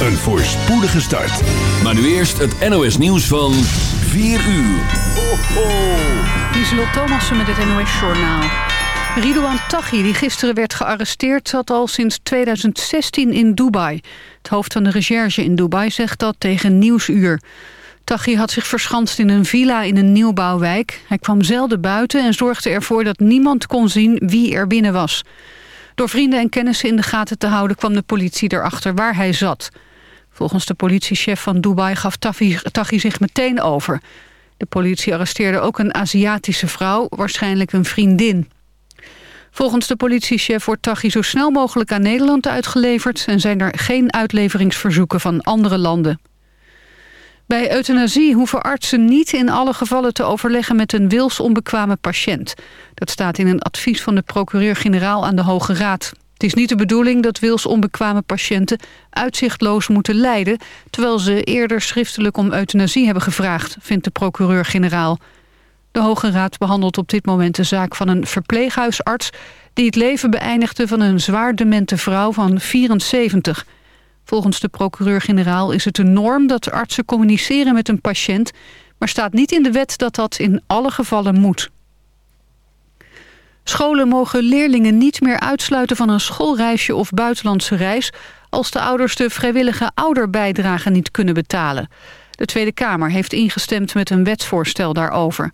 een voorspoedige start. Maar nu eerst het NOS nieuws van 4 uur. Ho, ho. Lieselot Thomassen met het NOS Journaal. Ridouan Taghi, die gisteren werd gearresteerd... zat al sinds 2016 in Dubai. Het hoofd van de recherche in Dubai zegt dat tegen Nieuwsuur. Taghi had zich verschanst in een villa in een nieuwbouwwijk. Hij kwam zelden buiten en zorgde ervoor dat niemand kon zien wie er binnen was. Door vrienden en kennissen in de gaten te houden kwam de politie erachter waar hij zat. Volgens de politiechef van Dubai gaf Taghi zich meteen over. De politie arresteerde ook een Aziatische vrouw, waarschijnlijk een vriendin. Volgens de politiechef wordt Taghi zo snel mogelijk aan Nederland uitgeleverd... en zijn er geen uitleveringsverzoeken van andere landen. Bij euthanasie hoeven artsen niet in alle gevallen te overleggen met een wilsonbekwame patiënt. Dat staat in een advies van de procureur-generaal aan de Hoge Raad. Het is niet de bedoeling dat wilsonbekwame patiënten uitzichtloos moeten lijden... terwijl ze eerder schriftelijk om euthanasie hebben gevraagd, vindt de procureur-generaal. De Hoge Raad behandelt op dit moment de zaak van een verpleeghuisarts... die het leven beëindigde van een zwaar demente vrouw van 74... Volgens de procureur-generaal is het de norm dat artsen communiceren met een patiënt... maar staat niet in de wet dat dat in alle gevallen moet. Scholen mogen leerlingen niet meer uitsluiten van een schoolreisje of buitenlandse reis... als de ouders de vrijwillige ouderbijdrage niet kunnen betalen. De Tweede Kamer heeft ingestemd met een wetsvoorstel daarover.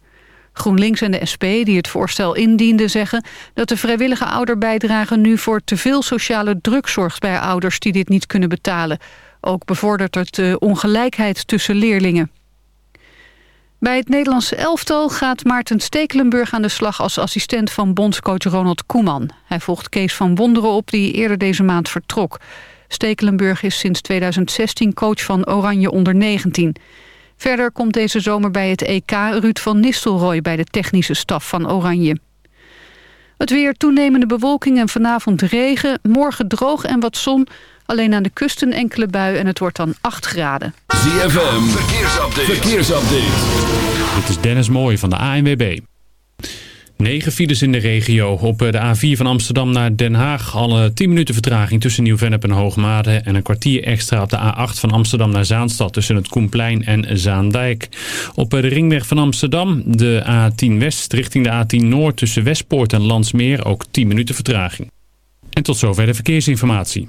GroenLinks en de SP, die het voorstel indienden, zeggen... dat de vrijwillige ouderbijdrage nu voor te veel sociale druk zorgt... bij ouders die dit niet kunnen betalen. Ook bevordert het de ongelijkheid tussen leerlingen. Bij het Nederlandse elftal gaat Maarten Stekelenburg aan de slag... als assistent van bondscoach Ronald Koeman. Hij volgt Kees van Wonderen op, die eerder deze maand vertrok. Stekelenburg is sinds 2016 coach van Oranje onder 19... Verder komt deze zomer bij het EK Ruud van Nistelrooy bij de technische staf van Oranje. Het weer toenemende bewolking en vanavond regen. Morgen droog en wat zon. Alleen aan de kust een enkele bui en het wordt dan 8 graden. ZFM, verkeersupdate. verkeersupdate. Dit is Dennis Mooij van de ANWB. 9 files in de regio. Op de A4 van Amsterdam naar Den Haag. Alle 10 minuten vertraging tussen Nieuw-Vennep en Hoogmade. En een kwartier extra op de A8 van Amsterdam naar Zaanstad. Tussen het Koenplein en Zaandijk. Op de ringweg van Amsterdam. De A10 West richting de A10 Noord. Tussen Westpoort en Landsmeer. Ook 10 minuten vertraging. En tot zover de verkeersinformatie.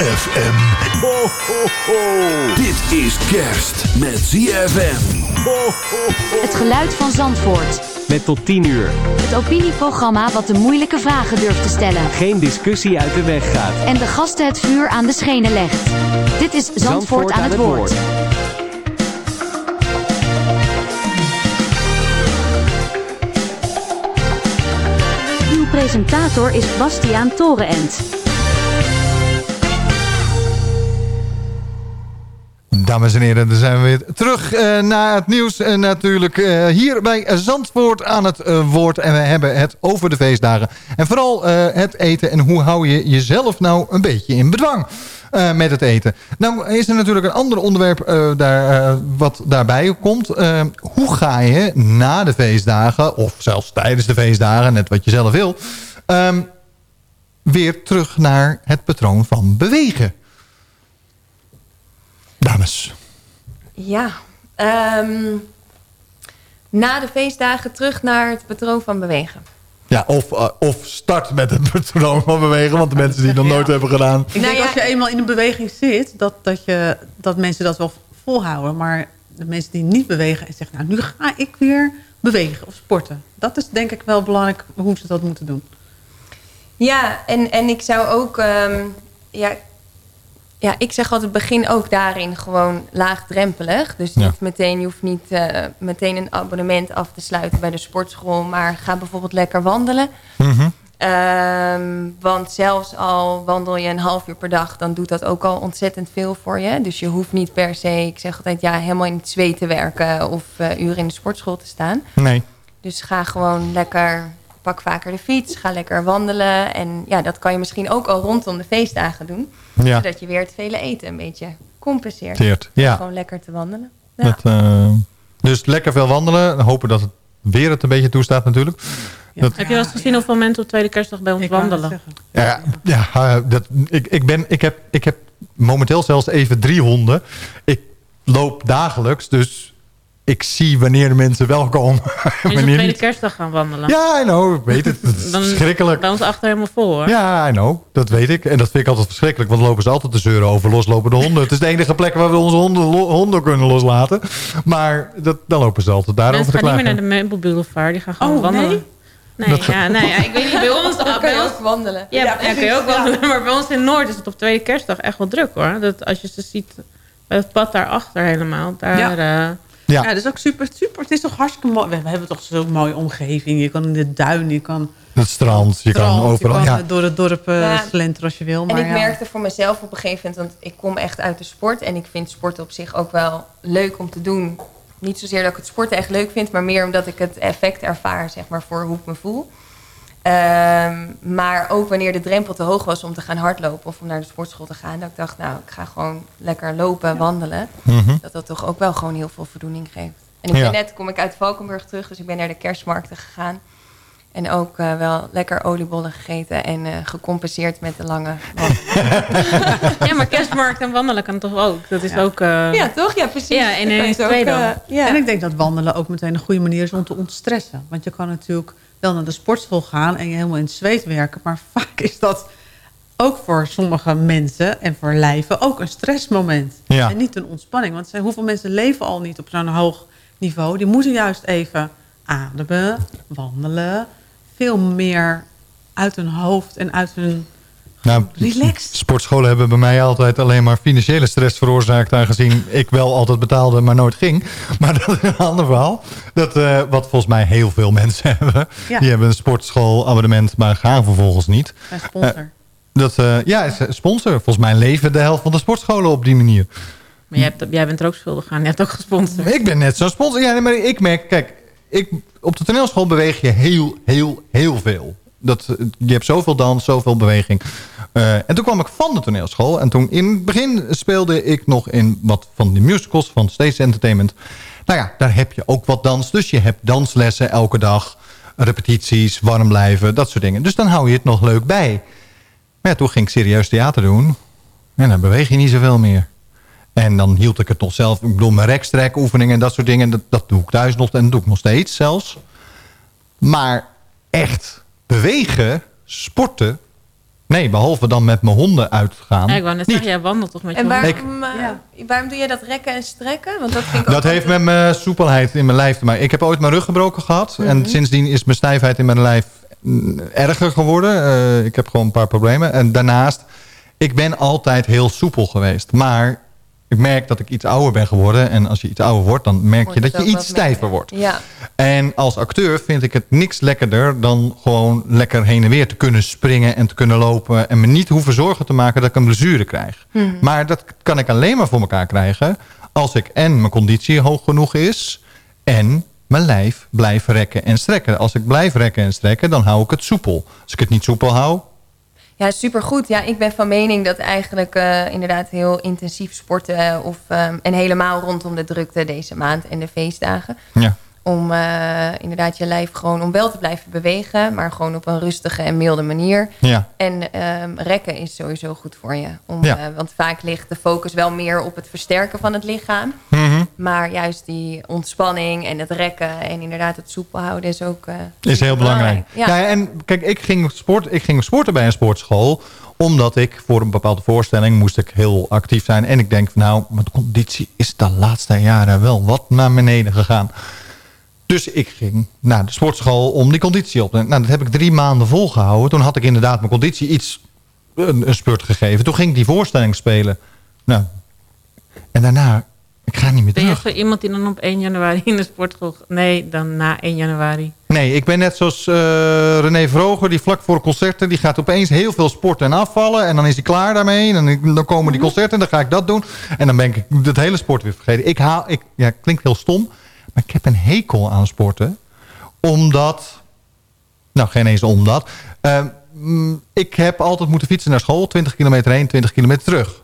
ZFM. Ho, ho, ho. Dit is kerst met ZFM. Ho, ho, ho. Het geluid van Zandvoort. met tot 10 uur. Het opinieprogramma wat de moeilijke vragen durft te stellen. Geen discussie uit de weg gaat. En de gasten het vuur aan de schenen legt. Dit is Zandvoort, aan, het woord. Uw presentator is Bastiaan Torenent. Dames en heren, dan zijn we weer terug uh, naar het nieuws. En natuurlijk uh, hier bij Zandvoort aan het uh, woord. En we hebben het over de feestdagen. En vooral het eten en hoe hou je jezelf nou een beetje in bedwang. met het eten. Nou is er natuurlijk een ander onderwerp daar, wat daarbij komt. hoe ga je na de feestdagen, of zelfs tijdens de feestdagen, net wat je zelf wil... Um, weer terug naar het patroon van bewegen. Dames. Ja, um, na de feestdagen terug naar het patroon van bewegen. Ja, of, uh, of start met het patroon van bewegen. Want de mensen die het nog nooit hebben gedaan. Ik denk als je eenmaal in een beweging zit... Dat, dat, je, dat mensen dat wel volhouden. Maar de mensen die niet bewegen en zeggen... nou, nu ga ik weer bewegen of sporten. Dat is denk ik wel belangrijk hoe ze dat moeten doen. Ja, en, en ik zou ook... Um, ja, ja, ik zeg altijd begin ook daarin gewoon laagdrempelig. Dus niet meteen, je hoeft niet eh, meteen een abonnement af te sluiten bij de sportschool. Maar ga bijvoorbeeld lekker wandelen. Mhm. Ehm, want zelfs al wandel je een half uur per dag, dan doet dat ook al ontzettend veel voor je. Dus je hoeft niet per se, ik zeg altijd, ja, helemaal in het zweet te werken of eh, uren in de sportschool te staan. Nee. Dus ga gewoon lekker, pak vaker de fiets, ga lekker wandelen. En ja, dat kan je misschien ook al rondom de feestdagen doen. Ja. Zodat je weer het vele eten een beetje compenseert. Teert, ja. Gewoon lekker te wandelen. Ja. Eh, dus lekker veel wandelen. Hopen dat het weer het een beetje toestaat natuurlijk. Dat, Heb je wel eens gezien hoeveel mensen op tweede kerstdag bij ons wandelen? ja, ja eh, dat, ik, ik, ben, ik, heb, ik heb momenteel zelfs even drie honden. Ik loop dagelijks, dus ik zie wanneer de mensen wel komen. Op wanneer tweede niet. kerstdag gaan wandelen. Ja, I know, ik weet het. Het is Dan verschrikkelijk. Bij ons achter helemaal vol hoor. Ja, I know. Dat weet ik. En dat vind ik altijd verschrikkelijk. Want dan lopen ze altijd te zeuren over loslopende honden. Het is de enige plek waar we onze honden, honden kunnen loslaten. Maar dat, dan lopen ze altijd daarover Mensen te gaan niet meer naar de meubelboulevard. Die gaan gewoon Oh, wandelen. nee? Nee, Dat- ja, nee ja, ik weet niet, bij ons... Dan kan bij je ons ook wandelen. ja, ja, kun je ook Ja. wandelen. Maar bij ons in Noord is het op tweede kerstdag echt wel druk hoor. Dat als je ze ziet bij het pad daarachter helemaal. Daar, Ja. eh, Ja. dat is ook super, super. Het is toch hartstikke mooi. We, hebben toch zo'n mooie omgeving. Je kan in de duin, je kan... Het strand, je kan overal. Je kan ja. eh, door het dorp eh, Ja. slenteren als je wil. Maar En ik ja. merkte voor mezelf op een gegeven moment, want ik kom echt uit de sport. En ik vind sport op zich ook wel leuk om te doen. Niet zozeer dat ik het sporten echt leuk vind, maar meer omdat ik het effect ervaar, zeg maar, voor hoe ik me voel. Ehm, maar ook wanneer de drempel te hoog was om te gaan hardlopen of om naar de sportschool te gaan, dat ik dacht, nou, ik ga gewoon lekker lopen, wandelen. Mhm. Dat dat toch ook wel gewoon heel veel voldoening geeft. En ik Ja. ben net, kom ik uit Valkenburg terug, dus ik ben naar de kerstmarkten gegaan. En ook eh, wel lekker oliebollen gegeten en eh, gecompenseerd met de lange ja, maar kerstmarkt en wandelen kan toch ook? Dat is ook... eh, Ja, toch? Ja, precies. Ja, het twee ook, ja. En ik denk dat wandelen ook meteen een goede manier is om te ontstressen. Want je kan natuurlijk wel naar de sportschool gaan en je helemaal in het zweet werken. Maar vaak is dat ook voor sommige mensen en voor lijven ook een stressmoment. Ja. En niet een ontspanning. Want zijn- hoeveel mensen leven al niet op zo'n hoog niveau. Die moeten juist even ademen, wandelen. Veel meer uit hun hoofd en uit hun... Nou, Relaxed. Sportscholen hebben bij mij altijd alleen maar financiële stress veroorzaakt. Aangezien ik wel altijd betaalde, maar nooit ging. Maar dat is een ander verhaal. Dat, eh, wat volgens mij heel veel mensen hebben. Ja. Die hebben een sportschoolabonnement, maar gaan vervolgens niet. Een sponsor. Eh, dat, eh, ja, sponsor. Volgens mij leven de helft van de sportscholen op die manier. Maar jij, hebt, jij bent er ook schuldig aan. Je hebt ook gesponsord. Ik ben net zo'n sponsor. Ja, maar ik merk, kijk, ik, op de toneelschool beweeg je heel, heel, heel veel. Dat, je hebt zoveel dans, zoveel beweging. Eh, en toen kwam ik van de toneelschool. En toen in het begin speelde ik nog in wat van die musicals van Stage Entertainment. Nou ja, daar heb je ook wat dans. Dus je hebt danslessen elke dag. Repetities, warm blijven, dat soort dingen. Dus dan hou je het nog leuk bij. Maar ja, toen ging ik serieus theater doen. En dan beweeg je niet zoveel meer. En dan hield ik het nog zelf. Ik bedoel, mijn rekstrek oefeningen en dat soort dingen. Dat, dat doe ik thuis nog. En dat doe ik nog steeds zelfs. Maar echt bewegen, sporten. Nee, behalve dan met mijn honden uitgaan. Ja, ik wou net zeggen, jij wandelt toch met je En hond? waarom, eh, waarom doe jij dat rekken en strekken? Want dat vind ik ook Dat heeft met mijn soepelheid in mijn lijf te maken. Ik heb ooit mijn rug gebroken gehad. En Mhm. sindsdien is mijn stijfheid in mijn lijf mm, erger geworden. Eh, ik heb gewoon een paar problemen. En daarnaast, ik ben altijd heel soepel geweest. Maar ik merk dat ik iets ouder ben geworden. En als je iets ouder wordt, dan merk je dat je iets stijver wordt. Ja. En als acteur vind ik het niks lekkerder dan gewoon lekker heen en weer te kunnen springen en te kunnen lopen. En me niet hoeven zorgen te maken dat ik een blessure krijg. Mhm. Maar dat kan ik alleen maar voor elkaar krijgen als ik en mijn conditie hoog genoeg is en mijn lijf blijf rekken en strekken. Als ik blijf rekken en strekken, dan hou ik het soepel. Als ik het niet soepel hou, Ja, supergoed. Ja, ik ben van mening dat eigenlijk eh, inderdaad heel intensief sporten... Of, ehm, en helemaal rondom de drukte deze maand en de feestdagen... ja. Om eh, inderdaad je lijf gewoon om wel te blijven bewegen... maar gewoon op een rustige en milde manier. Ja. En ehm, rekken is sowieso goed voor je. Om, Ja. eh, want vaak ligt de focus wel meer op het versterken van het lichaam. Mhm. Maar juist die ontspanning en het rekken... en inderdaad het soepel houden is ook... eh, is heel belangrijk. Ja. Ja. en kijk, ik ging, sport, ik ging sporten bij een sportschool omdat ik voor een bepaalde voorstelling moest ik heel actief zijn. En ik denk, nou, mijn conditie is de laatste jaren wel wat naar beneden gegaan. Dus ik ging naar de sportschool om die conditie op te Nou, dat heb ik drie maanden volgehouden. Toen had ik inderdaad mijn conditie iets, een, een spurt gegeven. Toen ging ik die voorstelling spelen. Nou, en daarna, ik ga niet meer Ben je terug. zo iemand die dan op 1 januari in de sportschool... Nee, dan na 1 januari. Nee, ik ben net zoals eh, René Vroger, die vlak voor concerten... die gaat opeens heel veel sporten en afvallen... en dan is hij klaar daarmee. En dan, dan komen die concerten en dan ga ik dat doen. En dan ben ik het hele sport weer vergeten. Ik haal, ik, ja, klinkt heel stom, maar ik heb een hekel aan sporten. Omdat... Nou, geen eens omdat. Eh, mm, ik heb altijd moeten fietsen naar school. 20 kilometer heen, 20 kilometer terug.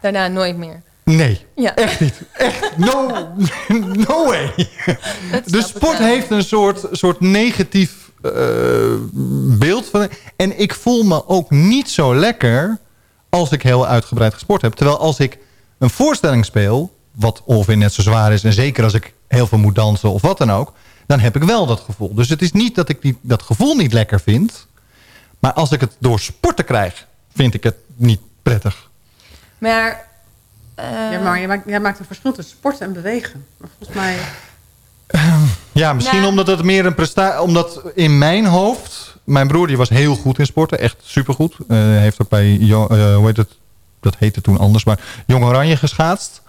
Daarna nooit meer. Nee, Ja. echt niet. Echt, no, no way. De sport heeft een soort, soort negatief eh, beeld. Van, en ik voel me ook niet zo lekker als ik heel uitgebreid gesport heb. Terwijl als ik een voorstelling speel, wat ongeveer net zo zwaar is... en zeker als ik heel veel moet dansen of wat dan ook... dan heb ik wel dat gevoel. Dus het is niet dat ik die, dat gevoel niet lekker vind... maar als ik het door sporten krijg, vind ik het niet prettig. Maar... eh, ja, maar jij maakt, jij maakt een verschil tussen sporten en bewegen. Maar volgens mij... Ja, misschien Nou. omdat het meer een prestatie... Omdat in mijn hoofd... Mijn broer die was heel goed in sporten. Echt supergoed. Eh heeft ook bij... Eh, hoe heet het? Dat heette toen anders. Maar Jong Oranje geschaatst.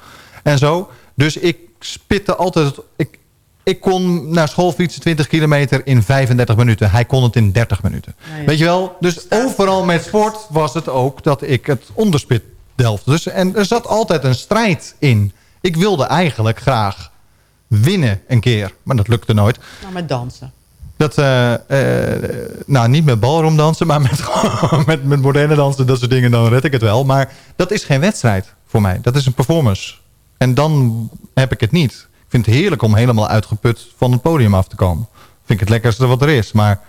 En zo. Dus ik spitte altijd... Ik, ik kon naar school fietsen 20 kilometer in 35 minuten. Hij kon het in 30 minuten. ja. Weet je wel? Dus overal met sport was het ook dat ik het onderspit delfde. Dus, en er zat altijd een strijd in. Ik wilde eigenlijk graag winnen een keer. Maar dat lukte nooit. Nou, met dansen. Dat, eh, eh, nou, niet met ballroom dansen, maar met, met, met moderne dansen, dat soort dingen, dan red ik het wel. Maar dat is geen wedstrijd voor mij. Dat is een performance. En dan heb ik het niet. Ik vind het heerlijk om helemaal uitgeput van het podium af te komen. Vind ik het lekkerste wat er is. Maar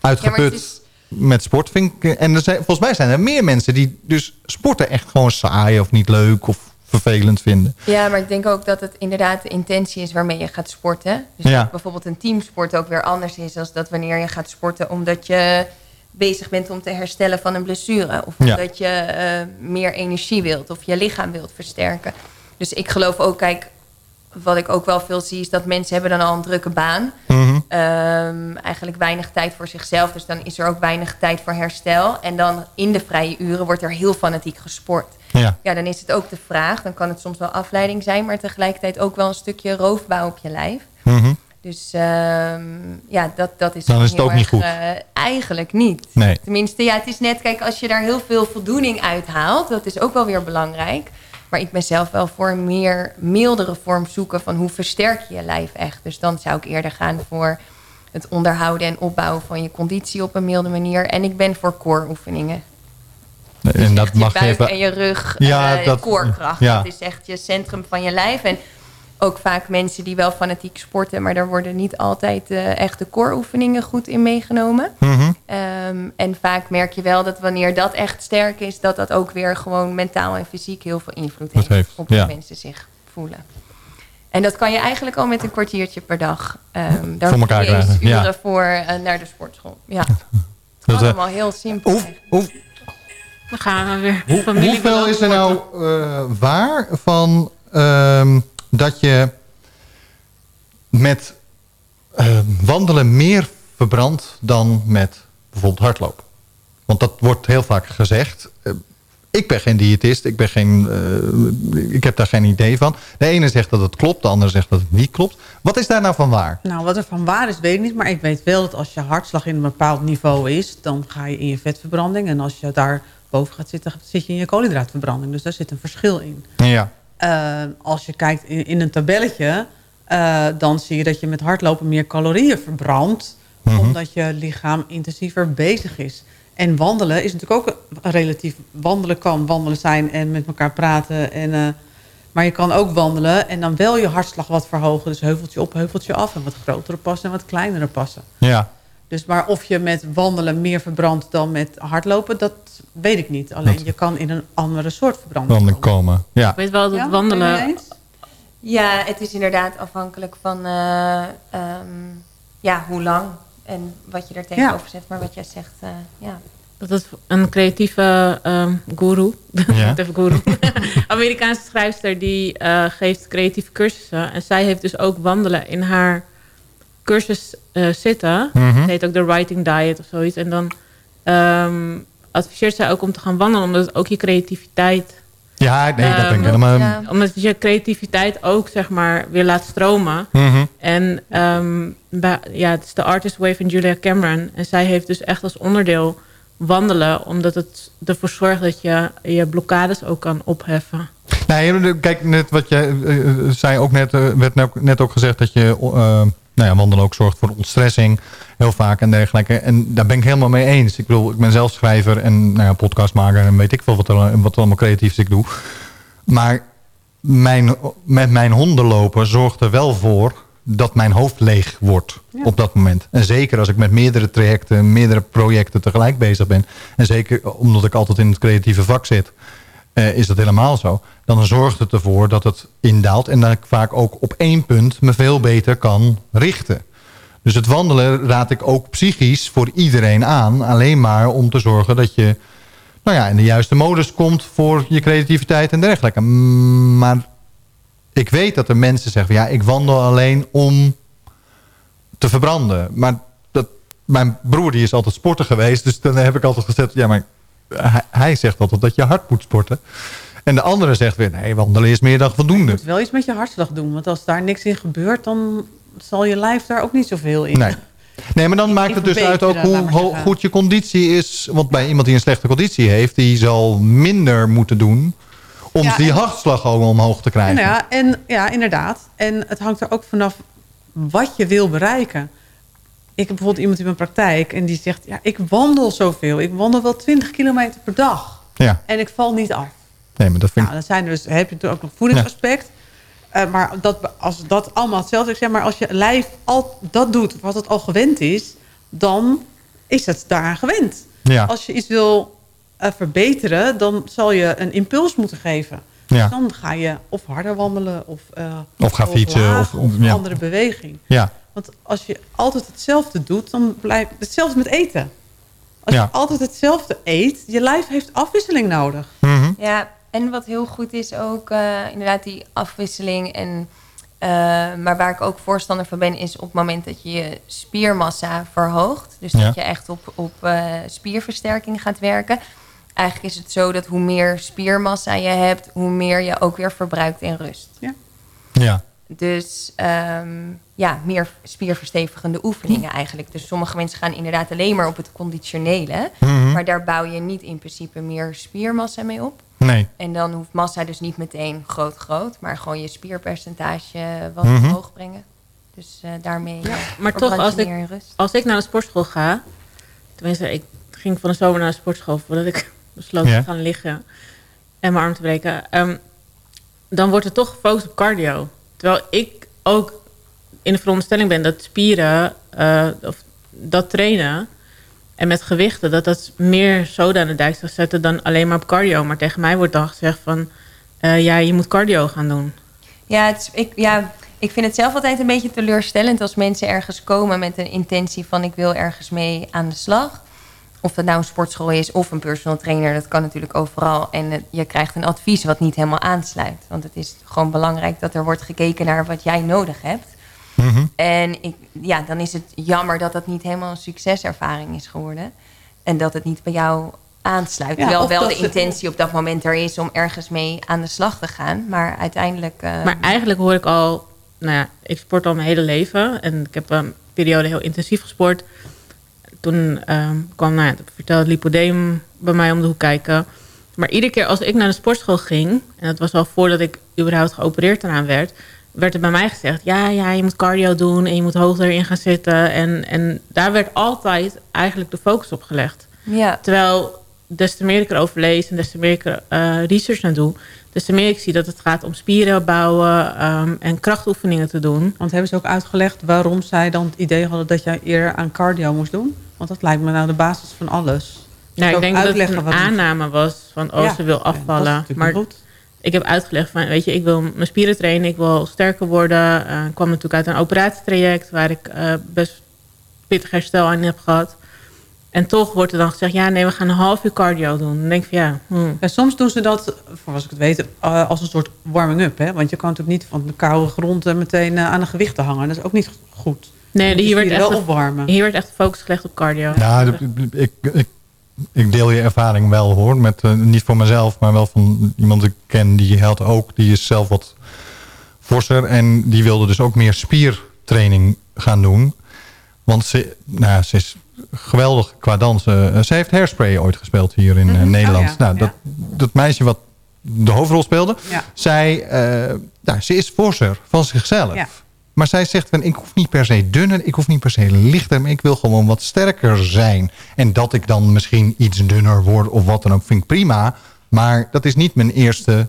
uitgeput is- met sport vind ik... En er zijn, volgens mij zijn er meer mensen die dus sporten echt gewoon saai of niet leuk of vervelend vinden. Ja, maar ik denk ook dat het inderdaad de intentie is waarmee je gaat sporten. Dus Ja. dat bijvoorbeeld een teamsport ook weer anders is... dan dat wanneer je gaat sporten omdat je bezig bent om te herstellen van een blessure. Of Ja. omdat je eh, meer energie wilt of je lichaam wilt versterken. Dus ik geloof ook, kijk, wat ik ook wel veel zie... is dat mensen hebben dan al een drukke baan. Ehm, eigenlijk weinig tijd voor zichzelf. Dus dan is er ook weinig tijd voor herstel. En dan in de vrije uren wordt er heel fanatiek gesport. Ja. Ja, dan is het ook de vraag. Dan kan het soms wel afleiding zijn, maar tegelijkertijd ook wel een stukje roofbouw op je lijf. Mhm. Dus ehm, ja, dat, dat is, Dan is het ook niet erg, goed. eh, eigenlijk niet. Nee. Tenminste, ja, het is net, kijk, als je daar heel veel voldoening uit haalt, dat is ook wel weer belangrijk. Maar ik ben zelf wel voor een meer mildere vorm zoeken van hoe versterk je je lijf echt. Dus dan zou ik eerder gaan voor het onderhouden en opbouwen van je conditie op een milde manier. En ik ben voor core oefeningen. En dat je mag buik even... en je rug, Ja, dat- koorkracht. ja. Dat is echt je centrum van je lijf. En ook vaak mensen die wel fanatiek sporten... maar daar worden niet altijd eh, echte core-oefeningen goed in meegenomen. Mhm. Ehm, en vaak merk je wel dat wanneer dat echt sterk is... dat dat ook weer gewoon mentaal en fysiek heel veel invloed heeft... heeft, op hoe ja. mensen zich voelen. En dat kan je eigenlijk al met een kwartiertje per dag. ehm daar Voor elkaar krijgen, ja. uren voor eh, naar de sportschool. Ja. Dat Dat, eh, Allemaal heel simpel. hoe, Dan gaan we weer. hoe- familie hoeveel is er nou eh, waar van ehm, dat je met eh, wandelen meer verbrandt dan met bijvoorbeeld hardlopen? Want dat wordt heel vaak gezegd. Eh, ik ben geen diëtist, ik, ben geen, eh, ik heb daar geen idee van. De ene zegt dat het klopt, de andere zegt dat het niet klopt. Wat is daar nou van waar? Nou, wat er van waar is, weet ik niet. Maar ik weet wel dat als je hartslag in een bepaald niveau is... dan ga je in je vetverbranding. En als je daar boven gaat zitten, zit je in je koolhydraatverbranding. Dus daar zit een verschil in. Ja. Eh, als je kijkt in, in een tabelletje... eh, dan zie je dat je met hardlopen meer calorieën verbrandt... Mhm. omdat je lichaam intensiever bezig is. En wandelen is natuurlijk ook relatief... Wandelen kan wandelen zijn en met elkaar praten. En, eh, maar je kan ook wandelen en dan wel je hartslag wat verhogen. Dus heuveltje op, heuveltje af. En wat grotere passen en wat kleinere passen. Ja. Dus maar of je met wandelen meer verbrandt dan met hardlopen... dat weet ik niet. Alleen je kan in een andere soort verbranding Dan komen. Ja. Ik weet wel dat Ja, wandelen... Ja, het is inderdaad afhankelijk van eh, ehm, ja, hoe lang en wat je er tegenover zet. Maar wat jij zegt, eh, ja. Dat het een creatieve ehm guru, Ja. even guru, Amerikaanse schrijfster die eh, geeft creatieve cursussen. En zij heeft dus ook wandelen in haar cursus eh, zitten. Mhm. Het heet ook de Writing Diet of zoiets. En dan ehm, adviseert zij ook om te gaan wandelen, omdat het ook je creativiteit Ja, nee, dat Ehm, denk ik helemaal... ja. Omdat je creativiteit ook zeg maar weer laat stromen. Mhm. En ehm, bij- ja, het is de Artist Way van Julia Cameron. En zij heeft dus echt als onderdeel wandelen. Omdat het ervoor zorgt dat je je blokkades ook kan opheffen. Nee, kijk, net wat jij eh, eh, zei ook net, eh, werd nou- net ook gezegd dat je eh, nou ja, wandelen ook zorgt voor ontstressing. Heel vaak en dergelijke. En daar ben ik helemaal mee eens. Ik bedoel, ik ben zelf schrijver en nou ja, podcastmaker en weet ik veel wat, er, wat allemaal creatiefs ik doe. Maar mijn, met mijn honden lopen zorgt er wel voor dat mijn hoofd leeg wordt op dat moment. En zeker als ik met meerdere trajecten, meerdere projecten tegelijk bezig ben. En zeker omdat ik altijd in het creatieve vak zit, eh, is dat helemaal zo. Dan zorgt het ervoor dat het indaalt en dat ik vaak ook op één punt me veel beter kan richten. Dus het wandelen raad ik ook psychisch voor iedereen aan. Alleen maar om te zorgen dat je nou ja, in de juiste modus komt voor je creativiteit en dergelijke. Mm, Maar ik weet dat er mensen zeggen... ja, ik wandel alleen om te verbranden. Maar dat, mijn broer die is altijd sporter geweest. Dus dan heb ik altijd gezegd... ja, maar hij, hij zegt altijd dat je hard moet sporten. En de andere zegt weer... nee, wandelen is meer dan voldoende. Je moet wel iets met je hartslag doen. Want als daar niks in gebeurt, dan zal je lijf daar ook niet zoveel in. Nee. Nee, maar dan maakt het dus uit ook hoe goed je conditie is. Want bij iemand die een slechte conditie heeft... die zal minder moeten doen... om Ja, die en- hartslag gewoon omhoog te En, krijgen. ja, en ja, inderdaad. En het hangt er ook vanaf wat je wil bereiken. Ik heb bijvoorbeeld iemand in mijn praktijk en die zegt... ja, ik wandel zoveel. Ik wandel wel 20 kilometer per dag. Ja. En ik val niet af. Nee, maar dat vind Nou, dan zijn dus, heb je natuurlijk ook nog voedingsaspect. Eh, maar dat, als dat allemaal hetzelfde is, zeg maar als je lijf al dat doet wat het al gewend is, dan is het daaraan gewend. Ja. Als je iets wil eh, verbeteren, dan zal je een impuls moeten geven. Ja. Dus dan ga je of harder wandelen of, eh, Of ga fietsen, of- of een ja. andere beweging. Ja. Want als je altijd hetzelfde doet, dan blijft hetzelfde met eten. Als Ja. je altijd hetzelfde eet, je lijf heeft afwisseling nodig. Mhm. Ja, en wat heel goed is ook eh, inderdaad die afwisseling. En, eh, maar waar ik ook voorstander van ben, is op het moment dat je je spiermassa verhoogt. Dus Ja. dat je echt op, op eh, spierversterking gaat werken. Eigenlijk is het zo dat hoe meer spiermassa je hebt, hoe meer je ook weer verbruikt in rust. Ja. Ja. Dus ehm, ja, meer spierverstevigende oefeningen eigenlijk. Dus sommige mensen gaan inderdaad alleen maar op het conditionele. Mhm. Maar daar bouw je niet in principe meer spiermassa mee op. Nee. En dan hoeft massa dus niet meteen groot groot. Maar gewoon je spierpercentage wat Mhm. omhoog brengen. Dus eh, daarmee ja, Maar toch, als ik, meer in rust. als ik naar de sportschool ga... Tenminste, ik ging van de zomer naar de sportschool... voordat ik besloot Ja. te gaan liggen en mijn arm te breken. ehm, dan wordt er toch gefocust op cardio. Terwijl ik ook in de veronderstelling ben dat spieren... eh, of dat trainen en met gewichten... dat dat meer zoden aan de dijk zou zetten dan alleen maar op cardio. Maar tegen mij wordt dan gezegd van... eh, ja, je moet cardio gaan doen. Ja, het is, ik, ja, ik vind het zelf altijd een beetje teleurstellend als mensen ergens komen met een intentie van ik wil ergens mee aan de slag. Of dat nou een sportschool is of een personal trainer, dat kan natuurlijk overal. En eh, je krijgt een advies wat niet helemaal aansluit. Want het is gewoon belangrijk dat er wordt gekeken naar wat jij nodig hebt. En ik, ja, dan is het jammer dat dat niet helemaal een succeservaring is geworden. En dat het niet bij jou aansluit. Ja, wel dat de intentie op dat moment er is om ergens mee aan de slag te gaan. Maar uiteindelijk... eh, Maar eigenlijk hoor ik al, nou ja, ik sport al mijn hele leven. En ik heb een periode heel intensief gesport. Toen ehm, kwam, nou ja, ik vertelde het lipodeem bij mij om de hoek kijken. Maar iedere keer als ik naar de sportschool ging... en dat was al voordat ik überhaupt geopereerd eraan werd... werd er bij mij gezegd, ja, ja, je moet cardio doen... en je moet hoog erin gaan zitten. En, en daar werd altijd eigenlijk de focus op gelegd. Ja. Terwijl des te meer ik erover lees en des te meer ik er eh, research naar doe... des te meer ik zie dat het gaat om spieren bouwen ehm, en krachtoefeningen te doen. Want hebben ze ook uitgelegd waarom zij dan het idee hadden dat jij eerder aan cardio moest doen? Want dat lijkt me nou de basis van alles. Ja, ik denk dat het een aanname was van, oh, Ja, ze wil afvallen. maar goed. ik heb uitgelegd van, weet je, ik wil mijn spieren trainen, ik wil sterker worden. Eh, ik kwam natuurlijk uit een operatietraject waar ik eh, best pittig herstel aan heb gehad. En toch wordt er dan gezegd, ja, nee, we gaan een half uur cardio doen. Dan denk ik van, ja, hmm. Ja, soms doen ze dat, voor als ik het weet, eh, als een soort warming-up. hè? Want je kan natuurlijk niet van de koude grond meteen aan een gewicht te hangen. Dat is ook niet goed. Nee, moet hier werd, echt wel de- opwarmen. hier werd echt focus gelegd op cardio. Ja, ik, ik, ik deel je ervaring wel hoor. Met, eh, niet voor mezelf, maar wel van iemand die ik ken. Die had ook, die is zelf wat forser. En die wilde dus ook meer spiertraining gaan doen. Want ze, nou, ze is geweldig qua dansen. Eh, Ze heeft Hairspray ooit gespeeld hier in eh, Nederland. Oh ja, nou, dat, dat meisje wat de hoofdrol speelde. Ja. Zij, eh, nou, ze is forser van zichzelf. Ja. Maar zij zegt van ik hoef niet per se dunner, ik hoef niet per se lichter, maar ik wil gewoon wat sterker zijn. En dat ik dan misschien iets dunner word of wat dan ook, vind ik prima. Maar dat is niet mijn eerste...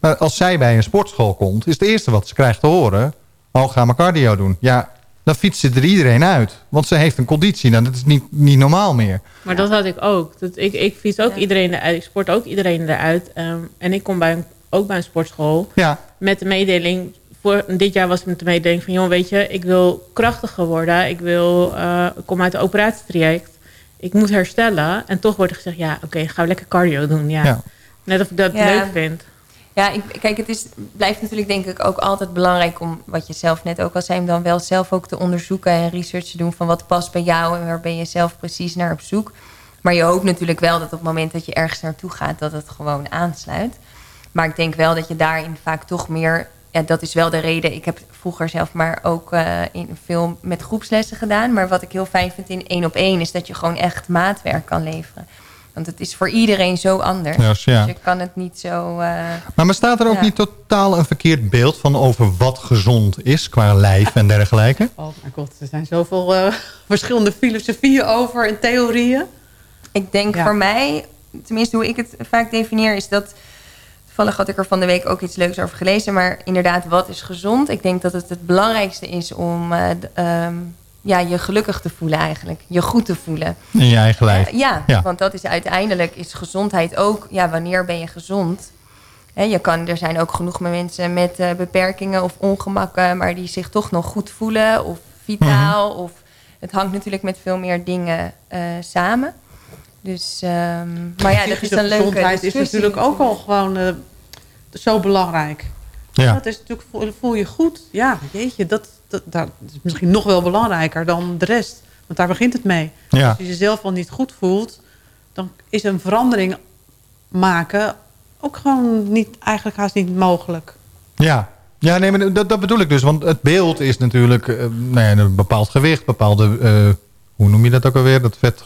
Maar als zij bij een sportschool komt, is het eerste wat ze krijgt te horen... oh, ga maar cardio doen. Ja, dan fietst ze er iedereen uit. Want ze heeft een conditie, nou, dat is niet, niet normaal meer. Maar dat had ik ook. Dat, ik, ik fiets ook iedereen eruit. Ik sport ook iedereen eruit. Ehm, en ik kom bij een, ook bij een sportschool. Ja. Met de mededeling. Voor, dit jaar was het met de mededeling van... joh, weet je, ik wil krachtiger worden. Ik, wil, eh, ik kom uit de operatietraject. Ik moet herstellen. En toch wordt er gezegd... ja, oké, ga lekker cardio doen. Ja. Ja. Net of ik dat Ja. leuk vind. Ja, ik, kijk, het is, blijft natuurlijk denk ik ook altijd belangrijk om, wat je zelf net ook al zei, om dan wel zelf ook te onderzoeken en research te doen van wat past bij jou en waar ben je zelf precies naar op zoek. Maar je hoopt natuurlijk wel dat op het moment dat je ergens naartoe gaat, dat het gewoon aansluit. Maar ik denk wel dat je daarin vaak toch meer, ja, dat is wel de reden. Ik heb vroeger zelf maar ook eh, in veel met groepslessen gedaan. Maar wat ik heel fijn vind in één op één is dat je gewoon echt maatwerk kan leveren. Want het is voor iedereen zo anders. Yes, ja. Dus je kan het niet zo... eh, Maar bestaat er ook Ja. niet totaal een verkeerd beeld van over wat gezond is qua lijf en dergelijke? Oh mijn god, er zijn zoveel eh, verschillende filosofieën over en theorieën. Ik denk Ja. voor mij, tenminste hoe ik het vaak definieer, is dat. Toevallig had ik er van de week ook iets leuks over gelezen. Maar inderdaad, wat is gezond? Ik denk dat het het belangrijkste is om eh, ehm, ja, je gelukkig te voelen eigenlijk. Je goed te voelen. In je eigen lijf. Eh, ja, Ja. want dat is uiteindelijk is gezondheid ook. Ja, wanneer ben je gezond? Hè, je kan, er zijn ook genoeg mensen met eh, beperkingen of ongemakken, maar die zich toch nog goed voelen of vitaal. Mhm. Of het hangt natuurlijk met veel meer dingen samen. Dus, ehm, maar ja, dat is een leuke gezondheid is natuurlijk ook al gewoon eh, zo belangrijk. Ja. Dat is natuurlijk, voel, voel je goed. Ja, jeetje, dat, dat, dat is misschien nog wel belangrijker dan de rest. Want daar begint het mee. Ja. Als je jezelf al niet goed voelt, dan is een verandering maken ook gewoon niet, eigenlijk haast niet mogelijk. Ja, ja nee, maar dat, dat bedoel ik dus. Want het beeld is natuurlijk eh, nou ja, een bepaald gewicht, bepaalde... eh, hoe noem je dat ook alweer? Dat vet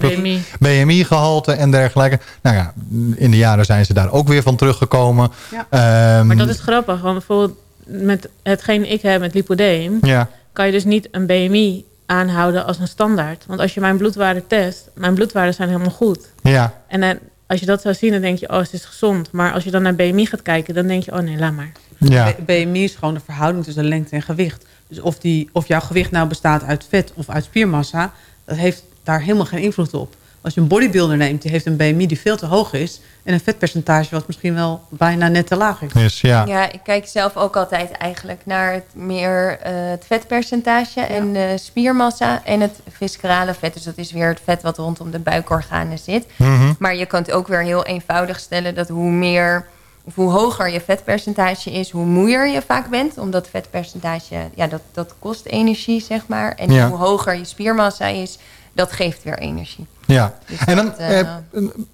BMI. BMI-gehalte en dergelijke. Nou ja, in de jaren zijn ze daar ook weer van teruggekomen. Ja. Ehm, Maar dat is grappig. Want bijvoorbeeld met hetgeen ik heb met lipodeem... Ja, kan je dus niet een BMI aanhouden als een standaard. Want als je mijn bloedwaarden test... mijn bloedwaarden zijn helemaal goed. ja, En dan, als je dat zou zien, dan denk je... oh, het is gezond. Maar als je dan naar BMI gaat kijken... dan denk je, oh nee, laat maar. ja. BMI is gewoon de verhouding tussen lengte en gewicht. Dus of, die, of jouw gewicht nou bestaat uit vet of uit spiermassa... dat heeft daar helemaal geen invloed op. Als je een bodybuilder neemt, die heeft een BMI die veel te hoog is... en een vetpercentage wat misschien wel bijna net te laag is. Ja. Ja, ik kijk zelf ook altijd eigenlijk naar het meer eh, het vetpercentage en de spiermassa en het viscerale vet. Dus dat is weer het vet wat rondom de buikorganen zit. Mhm. Maar je kunt ook weer heel eenvoudig stellen dat hoe meer of hoe hoger je vetpercentage is, hoe moeier je vaak bent. Omdat vetpercentage, ja, dat, dat kost energie, zeg maar. En Ja. hoe hoger je spiermassa is, dat geeft weer energie. Ja, en dan dat, eh,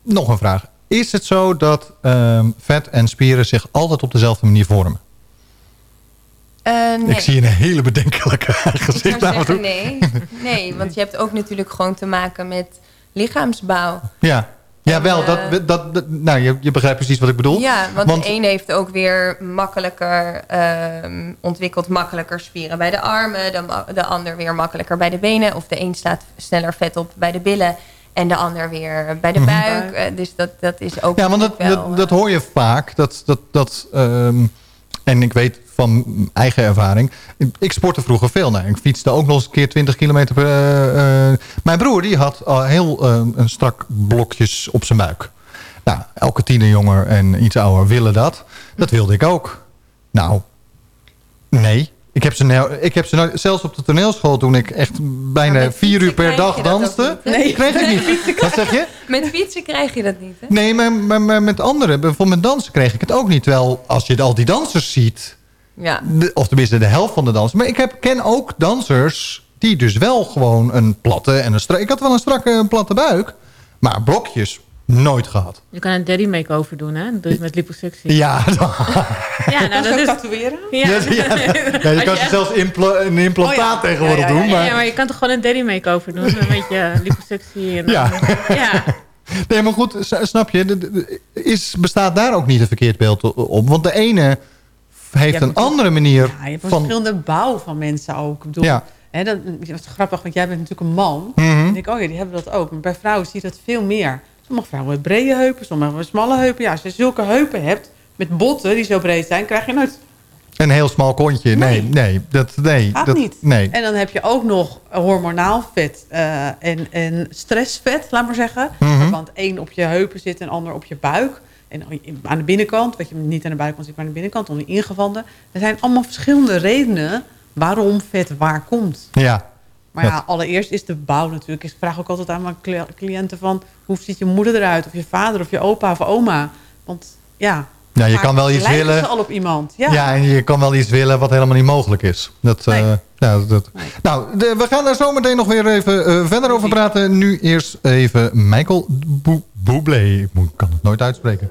nog een vraag. Is het zo dat ehm, vet en spieren zich altijd op dezelfde manier vormen? Eh, nee. Ik zie een hele bedenkelijke gezicht zeggen nee. Nee, want je hebt ook natuurlijk gewoon te maken met lichaamsbouw. Ja, ja wel. eh, dat, dat, dat- nou, je, je begrijpt precies wat ik bedoel. Ja, want, de een heeft ook weer makkelijker ehm, ontwikkeld makkelijker spieren bij de armen, de, de ander weer makkelijker bij de benen. Of de een staat sneller vet op bij de billen en de ander weer bij de Mhm. buik. Eh, dus dat, dat is ook Ja, want dat, wel, dat, dat hoor je vaak. Dat, dat, dat, ehm, en ik weet van eigen ervaring. Ik, sportte vroeger veel. Nou, ik fietste ook nog eens een keer 20 kilometer per... eh, eh. mijn broer die had al heel eh, een strak blokjes op zijn buik. Nou, elke tienerjonger en iets ouder willen dat. Dat wilde ik ook. Nou, nee. Ik heb ze, nou, ik heb ze nou, zelfs op de toneelschool toen ik echt bijna vier uur per dag danste. Nee. kreeg ik niet. Wat zeg je? Met fietsen krijg je dat niet, hè? Nee, maar, maar, maar met anderen, bijvoorbeeld met dansen kreeg ik het ook niet. Terwijl als je al die dansers ziet, Ja. de- of tenminste de helft van de dansers. Maar ik heb, ken ook dansers die dus wel gewoon een platte en een strakke... Ik had wel een strakke een platte buik, maar blokjes nooit gehad. Je kan een daddy make-over doen, hè? Dat doe je met liposuctie. Ja, Ja, nou, dat is... tatoeëren? Ja. Ja, ja, ja, je kan ze zelfs impla- een implantaat tegenwoordig Ja, ja, doen. ja, Maar, ja, maar je kan toch gewoon een daddy make-over doen? Een beetje liposuctie. En dan- Ja. ja. Nee, maar goed, snap je, is, bestaat daar ook niet een verkeerd beeld op? Want de ene heeft een andere manier Ja, je hebt van... verschillende bouw van mensen ook. Ik bedoel, Ja. hè, dat, is grappig, want jij bent natuurlijk een man. Mhm. En ik denk, oh ja, die hebben dat ook. Maar bij vrouwen zie je dat veel meer. Sommige vrouwen hebben brede heupen, sommige hebben smalle heupen. Ja, als je zulke heupen hebt, met botten die zo breed zijn, krijg je nooit... Een heel smal kontje. Nee, nee, dat, nee, Gaat dat, niet. Nee. En dan heb je ook nog hormonaal vet eh, en, en stressvet, laat maar zeggen. Mhm. Want één op je heupen zit en ander op je buik. En aan de binnenkant, wat je niet aan de buitenkant ziet, maar aan de binnenkant, om die ingewanden. Er zijn allemaal verschillende redenen waarom vet waar komt. Ja. Maar ja, allereerst is de bouw natuurlijk. Ik vraag ook altijd aan mijn cli- cliënten van... hoe ziet je moeder eruit? Of je vader of je opa of oma? Want ja... Ja, je kan wel iets willen. ze al op iemand. Ja. Ja. en je kan wel iets willen wat helemaal niet mogelijk is. Dat, eh, ja, dat, Nou, de- we gaan daar zo meteen nog weer even eh, verder over praten. Nu eerst even Michael Bublé. Ik kan het nooit uitspreken.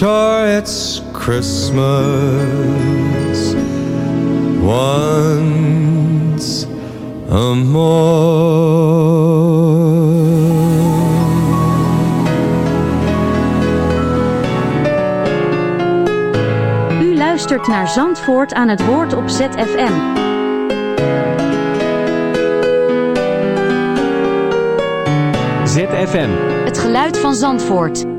Sure, it's Christmas once a U luistert naar Zandvoort aan het woord op ZFM. ZFM. Het geluid van Zandvoort.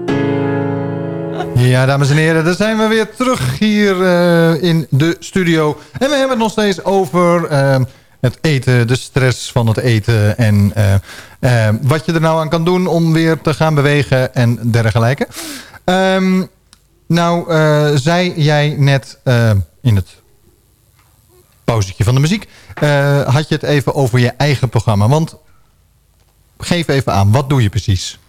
Ja, dames en heren, daar zijn we weer terug hier eh, in de studio. En we hebben het nog steeds over eh, het eten, de stress van het eten... en eh, eh, wat je er nou aan kan doen om weer te gaan bewegen en dergelijke. Ehm, nou, eh, zei jij net in het pauzetje van de muziek... had je het even over je eigen programma. Want geef even aan, wat doe je precies?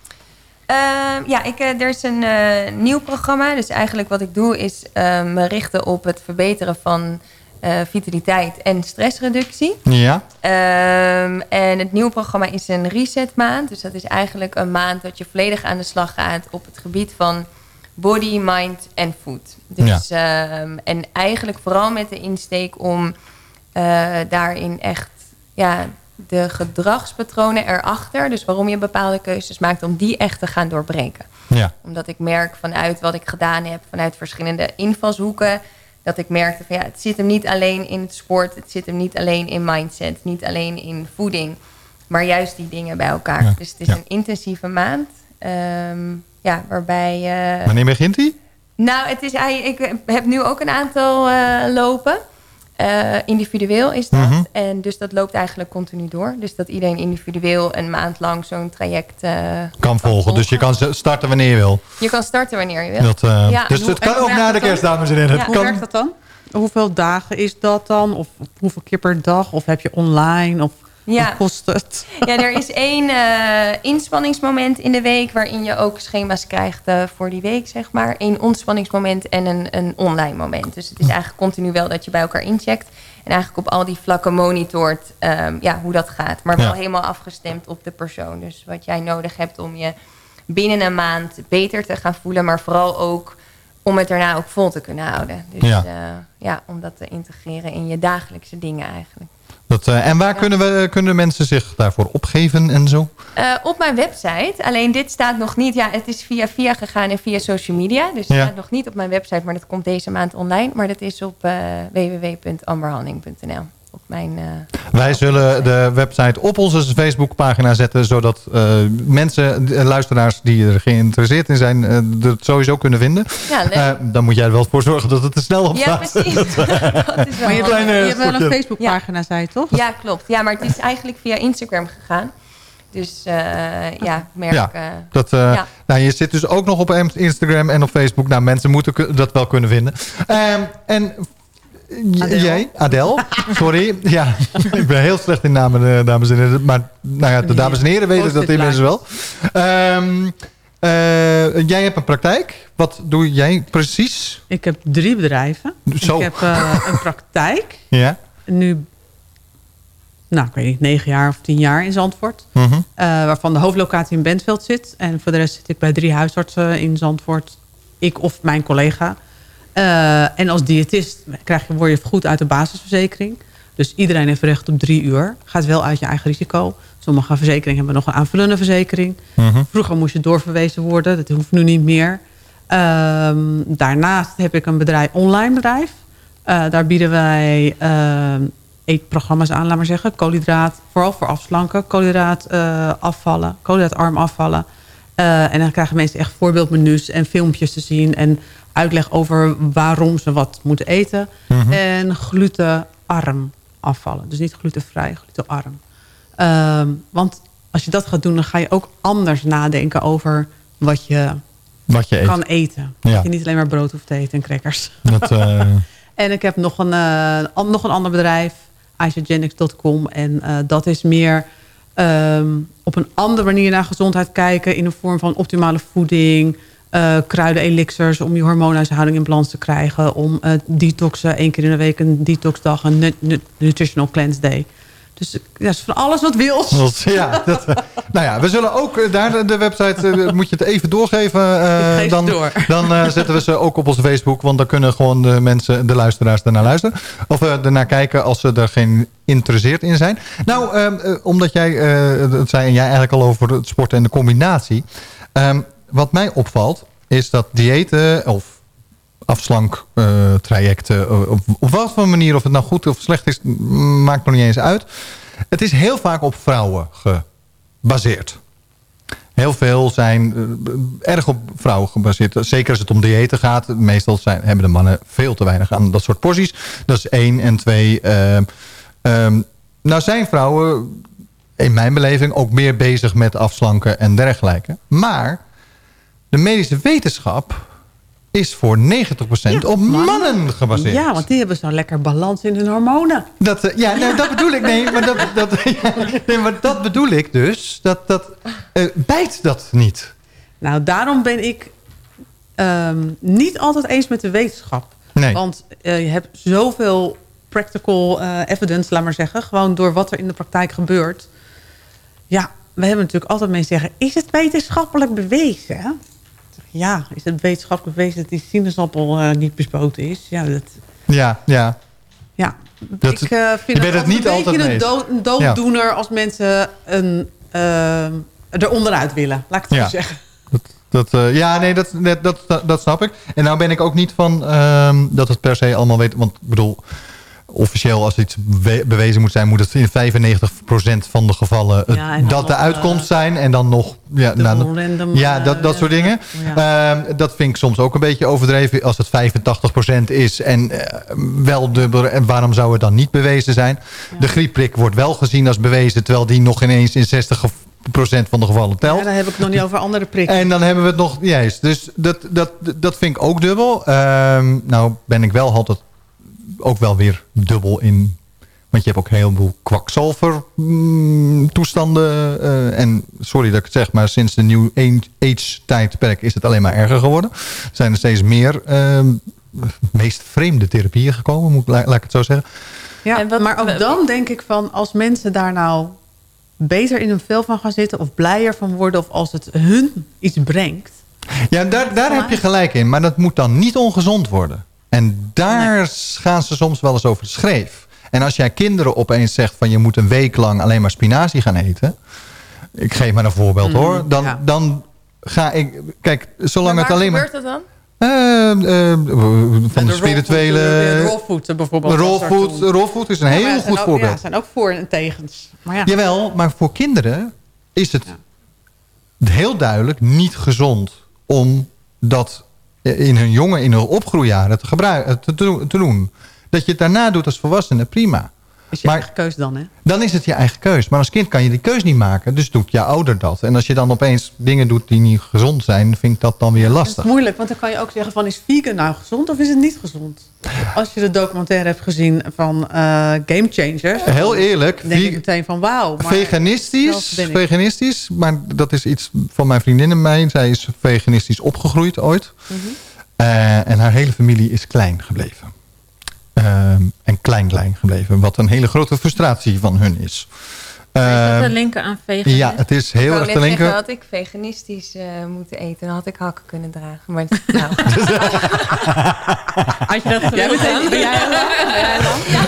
Ehm, ja, ik, eh, er is een eh, nieuw programma. Dus eigenlijk wat ik doe is eh, me richten op het verbeteren van eh, vitaliteit en stressreductie. Ja. Ehm, en het nieuwe programma is een reset maand. Dus dat is eigenlijk een maand dat je volledig aan de slag gaat op het gebied van body, mind en food. Dus, ehm, en eigenlijk vooral met de insteek om daarin echt ja, de gedragspatronen erachter, dus waarom je bepaalde keuzes maakt, om die echt te gaan doorbreken. Ja. Omdat ik merk vanuit wat ik gedaan heb, vanuit verschillende invalshoeken, dat ik merkte van ja, het zit hem niet alleen in het sport, het zit hem niet alleen in mindset, niet alleen in voeding, maar juist die dingen bij elkaar. Ja. Dus het is een intensieve maand, ehm, ja, waarbij. eh, Wanneer begint die? nou, het is, ik heb nu ook een aantal eh, lopen. Eh, individueel is dat. Mhm. En dus dat loopt eigenlijk continu door. Dus dat iedereen individueel een maand lang zo'n traject eh, Kan volgen, dus je kan starten wanneer je wil. Je kan starten wanneer je wil. Dat, eh, Ja. dus het hoe- kan ook na de werkt kerst, dat dan? dames en heren. Ja. Hoe kan, werkt dat dan? Hoeveel dagen is dat dan? Of hoeveel keer per dag? Of heb je online? Of Ja. kost het? Ja, er is één eh, inspanningsmoment in de week... waarin je ook schema's krijgt eh, voor die week, zeg maar. Eén ontspanningsmoment en een, een online moment. Dus het is eigenlijk continu wel dat je bij elkaar incheckt... en eigenlijk op al die vlakken monitort ehm, ja, hoe dat gaat. Maar wel Ja. helemaal afgestemd op de persoon. Dus wat jij nodig hebt om je binnen een maand beter te gaan voelen... maar vooral ook om het daarna ook vol te kunnen houden. Dus Ja. ja, ja om dat te integreren in je dagelijkse dingen eigenlijk. Dat, eh, en waar kunnen, we, kunnen mensen zich daarvoor opgeven en zo? Eh, op mijn website. Alleen dit staat nog niet. Ja, het is via via gegaan en via social media. Dus het Ja. staat nog niet op mijn website, maar dat komt deze maand online. Maar dat is op www.amberhanning.nl. Op mijn. eh, Wij zullen de website op onze Facebookpagina zetten... zodat eh, mensen, luisteraars die er geïnteresseerd in zijn... eh, het sowieso kunnen vinden. Ja, leuk. Eh, dan moet jij er wel voor zorgen dat het er snel op Ja, staat. precies. dat is wel Maar je hebt, wel- je hebt wel een. Facebookpagina, zei je toch? Ja, klopt. Ja, maar het is eigenlijk via Instagram gegaan. Dus eh, ja, merk. Ja, eh, dat, eh, ja. nou, je zit dus ook nog op Instagram en op Facebook. Nou, mensen moeten dat wel kunnen vinden. Ehm, en jij, Adel, sorry. ja, ik ben heel slecht in namen, eh, dames en heren. Maar nou ja, de dames en heren weten dat inmiddels wel. Ehm, eh, jij hebt een praktijk. Wat doe jij precies? Ik heb drie bedrijven. Zo. Ik heb eh, een praktijk. Ja. Nu, nou, ik weet niet, negen jaar of tien jaar in Zandvoort. Mhm. Waarvan de hoofdlocatie in Bentveld zit. En voor de rest zit ik bij drie huisartsen in Zandvoort. Ik of mijn collega. Eh, en als diëtist krijg je, word je goed uit de basisverzekering. Dus iedereen heeft recht op drie uur. Gaat wel uit je eigen risico. Sommige verzekeringen hebben nog een aanvullende verzekering. Mhm. Vroeger moest je doorverwezen worden. Dat hoeft nu niet meer. Ehm, daarnaast heb ik een bedrijf, online bedrijf. Eh, daar bieden wij ehm, eetprogramma's aan, laat maar zeggen. Koolhydraat, vooral voor afslanken. Koolhydraat eh, afvallen, koolhydraatarm afvallen. Eh, en dan krijgen mensen echt voorbeeldmenu's en filmpjes te zien. En uitleg over waarom ze wat moeten eten. Mhm. En glutenarm afvallen. Dus niet glutenvrij, glutenarm. Ehm, want als je dat gaat doen, dan ga je ook anders nadenken over wat je, Wat je eet. kan eten. Ja. Dat je niet alleen maar brood hoeft te eten en crackers. Dat, eh, En ik heb nog een, eh, nog een ander bedrijf, isogenics.com. En eh, dat is meer ehm, op een andere manier naar gezondheid kijken... in de vorm van optimale voeding, kruiden-elixirs... om je hormoonhuishouding in balans te krijgen... om eh, detoxen, één keer in de week een detoxdag... een nu- nu- nutritional cleanse day. Dus ja, is van alles wat wils. dat- ja, dat, nou ja, we zullen ook eh, daar de, website, moet je het even doorgeven. geef dan door. dan zetten we ze ook op onze Facebook, want dan kunnen gewoon de mensen, de luisteraars ernaar luisteren. Of eh, ernaar kijken als ze er geen interesseerd in zijn. Nou, eh, eh, omdat jij, het zei en jij eigenlijk al over het sporten en de combinatie. Ehm, wat mij opvalt, is dat diëten of afslanktrajecten, eh, op, wat voor manier, of het nou goed of slecht is, maakt nog niet eens uit. Het is heel vaak op vrouwen gebaseerd. Heel veel zijn eh, erg op vrouwen gebaseerd. Zeker als het om diëten gaat. Meestal zijn, hebben de mannen veel te weinig aan dat soort porties. Dat is één. En twee, ehm, ehm, nou zijn vrouwen in mijn beleving ook meer bezig met afslanken en dergelijke. Maar de medische wetenschap is voor 90% op mannen gebaseerd. Ja, want die hebben zo'n lekker balans in hun hormonen. Dat, eh, ja, nee, dat bedoel ik. Nee, maar dat, dat, ja, nee, maar dat bedoel ik dus. Dat, dat, eh, bijt dat niet? Nou, daarom ben ik ehm, niet altijd eens met de wetenschap. Nee. Want eh, je hebt zoveel practical evidence, laat maar zeggen. Gewoon door wat er in de praktijk gebeurt. Ja, we hebben natuurlijk altijd mensen zeggen... is het wetenschappelijk bewezen? Ja, is het wetenschappelijk bewezen dat die sinaasappel eh, niet bespoten is? Ja, dat, Ja, ja. ja. Dat- ik eh, je vind het het niet een altijd beetje een, eens. dood, een dooddoener... als mensen een, eh, er onderuit willen. Laat ik het zo Ja. zeggen. Dat, eh, ja, nee, dat, dat, dat, dat snap ik. En nou ben ik ook niet van ehm, dat het per se allemaal weet. Want ik bedoel, officieel als iets bewe- bewezen moet zijn... moet het in 95% van de gevallen Ja, dan dat de nog, uitkomst eh, zijn. En dan nog... Ja, nou, random, ja eh, dat, dat soort dingen. Ehm, dat vind ik soms ook een beetje overdreven. Als het 85% is en eh, wel dubbel... En waarom zou het dan niet bewezen zijn? De griepprik wordt wel gezien als bewezen... terwijl die nog ineens in 60% van de gevallen telt. Ja, dan heb ik het nog niet over andere prikken. En dan hebben we het nog juist. Dus dat, dat, dat vind ik ook dubbel. Ehm, nou ben ik wel altijd ook wel weer dubbel in. Want je hebt ook een heleboel kwakzalver mm, toestanden. eh, en sorry dat ik het zeg, maar sinds de New Age tijdperk is het alleen maar erger geworden. Er zijn er steeds meer ehm, meest vreemde therapieën gekomen, moet, ik- laat ik het zo zeggen. Ja, maar ook dan denk ik van als mensen daar nou beter in hun vel van gaan zitten... of blijer van worden of als het hun iets brengt... Ja, daar, daar heb je gelijk in. Maar dat moet dan niet ongezond worden. En daar gaan ze soms wel eens over schreef. En als jij kinderen opeens zegt van je moet een week lang alleen maar spinazie gaan eten. Ik geef maar een voorbeeld Mm, hoor. Dan, ja. dan ga ik... Kijk, zolang het alleen maar... gebeurt dat dan? Eh, eh, van de spirituele... Rolfood bijvoorbeeld. Soort rolfood is een Ja, maar heel goed ook- voorbeeld. Ja, zijn ook voor- en tegens. Maar ja. Jawel, maar voor kinderen is het heel duidelijk niet gezond om dat in hun jonge, in hun opgroeijaren te, te doen. Dat je het daarna doet als volwassene, prima. Is je eigen keus dan, hè? Dan is het je eigen keus. Maar als kind kan je die keus niet maken. Dus doet je ouder dat. En als je dan opeens dingen doet die niet gezond zijn... vind ik dat dan weer Dat lastig. is moeilijk, want dan kan je ook zeggen van... is vegan nou gezond of is het niet gezond? Als je de documentaire hebt gezien van eh, Game Changers... Heel eerlijk, denk ik meteen van wauw. maar Veganistisch, veganistisch, maar dat is iets van mijn vriendin en mij. Zij is veganistisch opgegroeid ooit. Mhm. Eh, en haar hele familie is klein gebleven. Ehm, en klein klein gebleven. Wat een hele grote frustratie van hun is. Is dat Ehm, te linken aan veganisme? Ja, het is heel ik erg te linken. zeggen, had ik veganistisch eh, moeten eten, dan had ik hakken kunnen dragen. Maar nou, Had je dat jij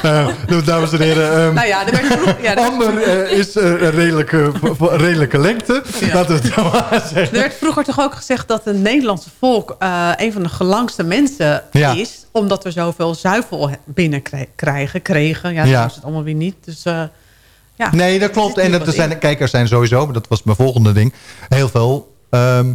Eh, nou, dames en heren. ehm, Nou ja, er ja, Amber eh, is een redelijke, redelijke lengte. Laten we het Er werd vroeger toch ook gezegd dat het Nederlandse volk eh, een van de gelangste mensen Ja. is. Omdat we zoveel zuivel binnenkrijgen, kregen. Ja, Ja. dat is het allemaal weer niet. Dus eh, ja. Nee, dat klopt. En dat, zijn, in. kijk, er zijn sowieso, dat was mijn volgende ding, heel veel ehm,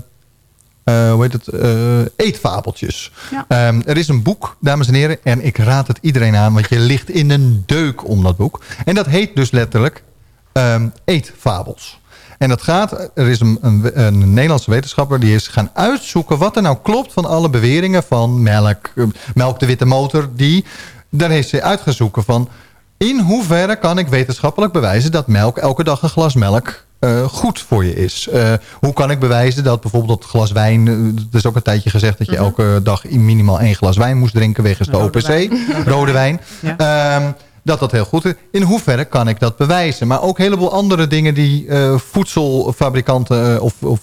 eh, hoe heet het, eh, eetfabeltjes. Ja. Ehm, er is een boek, dames en heren, en ik raad het iedereen aan, want je ligt in een deuk om dat boek. En dat heet dus letterlijk ehm, Eetfabels. En dat gaat, er is een, een, een Nederlandse wetenschapper die is gaan uitzoeken wat er nou klopt van alle beweringen van melk, eh, melk de witte motor. Die, daar heeft ze uitgezocht van in hoeverre kan ik wetenschappelijk bewijzen dat melk elke dag een glas melk eh, goed voor je is? Eh, hoe kan ik bewijzen dat bijvoorbeeld dat glas wijn... eh, er is ook een tijdje gezegd dat je Mhm. elke dag minimaal één glas wijn moest drinken... wegens de Rode OPC, wijn. rode wijn. Ja. Ehm, dat dat heel goed is. In hoeverre kan ik dat bewijzen? Maar ook een heleboel andere dingen die voedselfabrikanten of, of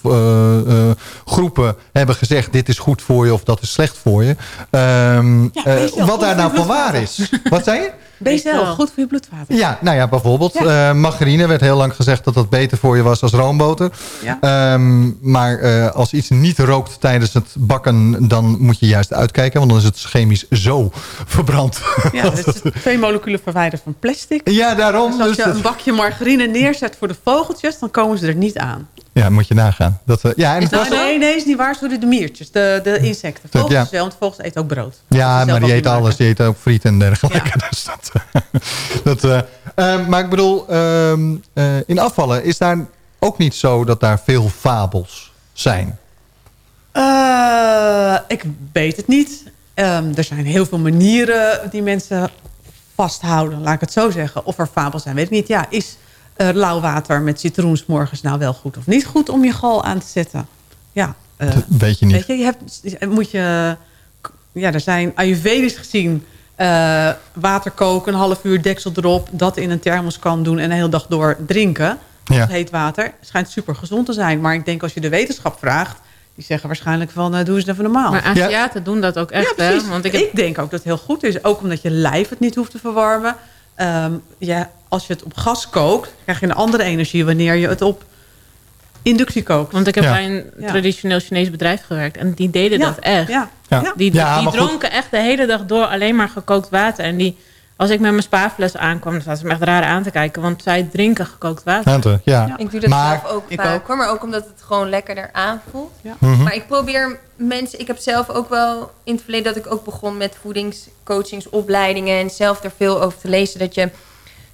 groepen hebben gezegd... dit is goed voor je of dat is slecht voor je. Ehm, Ja, eh, wat daar nou van waar is. Wat zei je? BCL, goed voor je bloedvaten. Ja, nou ja, bijvoorbeeld. eh, margarine werd heel lang gezegd dat dat beter voor je was als roomboter. Ja. Ehm, maar eh, als iets niet rookt tijdens het bakken, dan moet je juist uitkijken. Want dan is het chemisch zo verbrand. Ja, er zitten twee moleculen verwijderd van plastic. Ja, daarom. Dus als Dus je dat- een bakje margarine neerzet voor de vogeltjes... dan komen ze er niet aan. Ja, moet je nagaan. Dat, eh, ja, en het Nou, was, nee, nee, is niet waar. Sorry, de miertjes, de, de insecten. Vogels ja. wel, want vogels eten ook brood. ja, maar die eet alles. Die eet ook friet en dergelijke. Dus dat, dat, eh, eh, maar ik bedoel, ehm, eh, in afvallen is daar ook niet zo dat daar veel fabels zijn. Eh, ik weet het niet. Ehm, er zijn heel veel manieren die mensen vasthouden, laat ik het zo zeggen. Of er fabels zijn, weet ik niet. Ja, is eh, lauw water met citroen 's morgens nou wel goed of niet goed om je gal aan te zetten? Ja, eh, Dat weet je niet. Weet je, je hebt, moet je, ja, er zijn ayurvedisch gezien eh, water koken, een half uur deksel erop, dat in een thermos kan doen en de hele dag door drinken. Ja. Heet water schijnt super gezond te zijn. Maar ik denk als je de wetenschap vraagt, die zeggen waarschijnlijk van eh, doe eens even normaal. Maar Aziaten doen dat ook echt, ja, hè? Want ik ik, denk ook dat het heel goed is. Ook omdat je lijf het niet hoeft te verwarmen. Ehm, ja, als je het op gas kookt, krijg je een andere energie wanneer je het op inductie kookt. Want ik heb Ja. bij een traditioneel Chinees bedrijf gewerkt. En die deden Ja, dat echt. ja. Die, Ja, die goed. dronken echt de hele dag door alleen maar gekookt water. En die, als ik met mijn spaafles aankwam, dan zaten ze me echt raar aan te kijken. Want zij drinken gekookt water. Ja. Ik doe dat Maar- zelf ook Ik vaak, ook. hoor, maar ook omdat het gewoon lekkerder aanvoelt. Mhm. Maar ik probeer mensen... Ik heb zelf ook wel in het verleden dat ik ook begon met voedingscoachingsopleidingen... en zelf er veel over te lezen dat je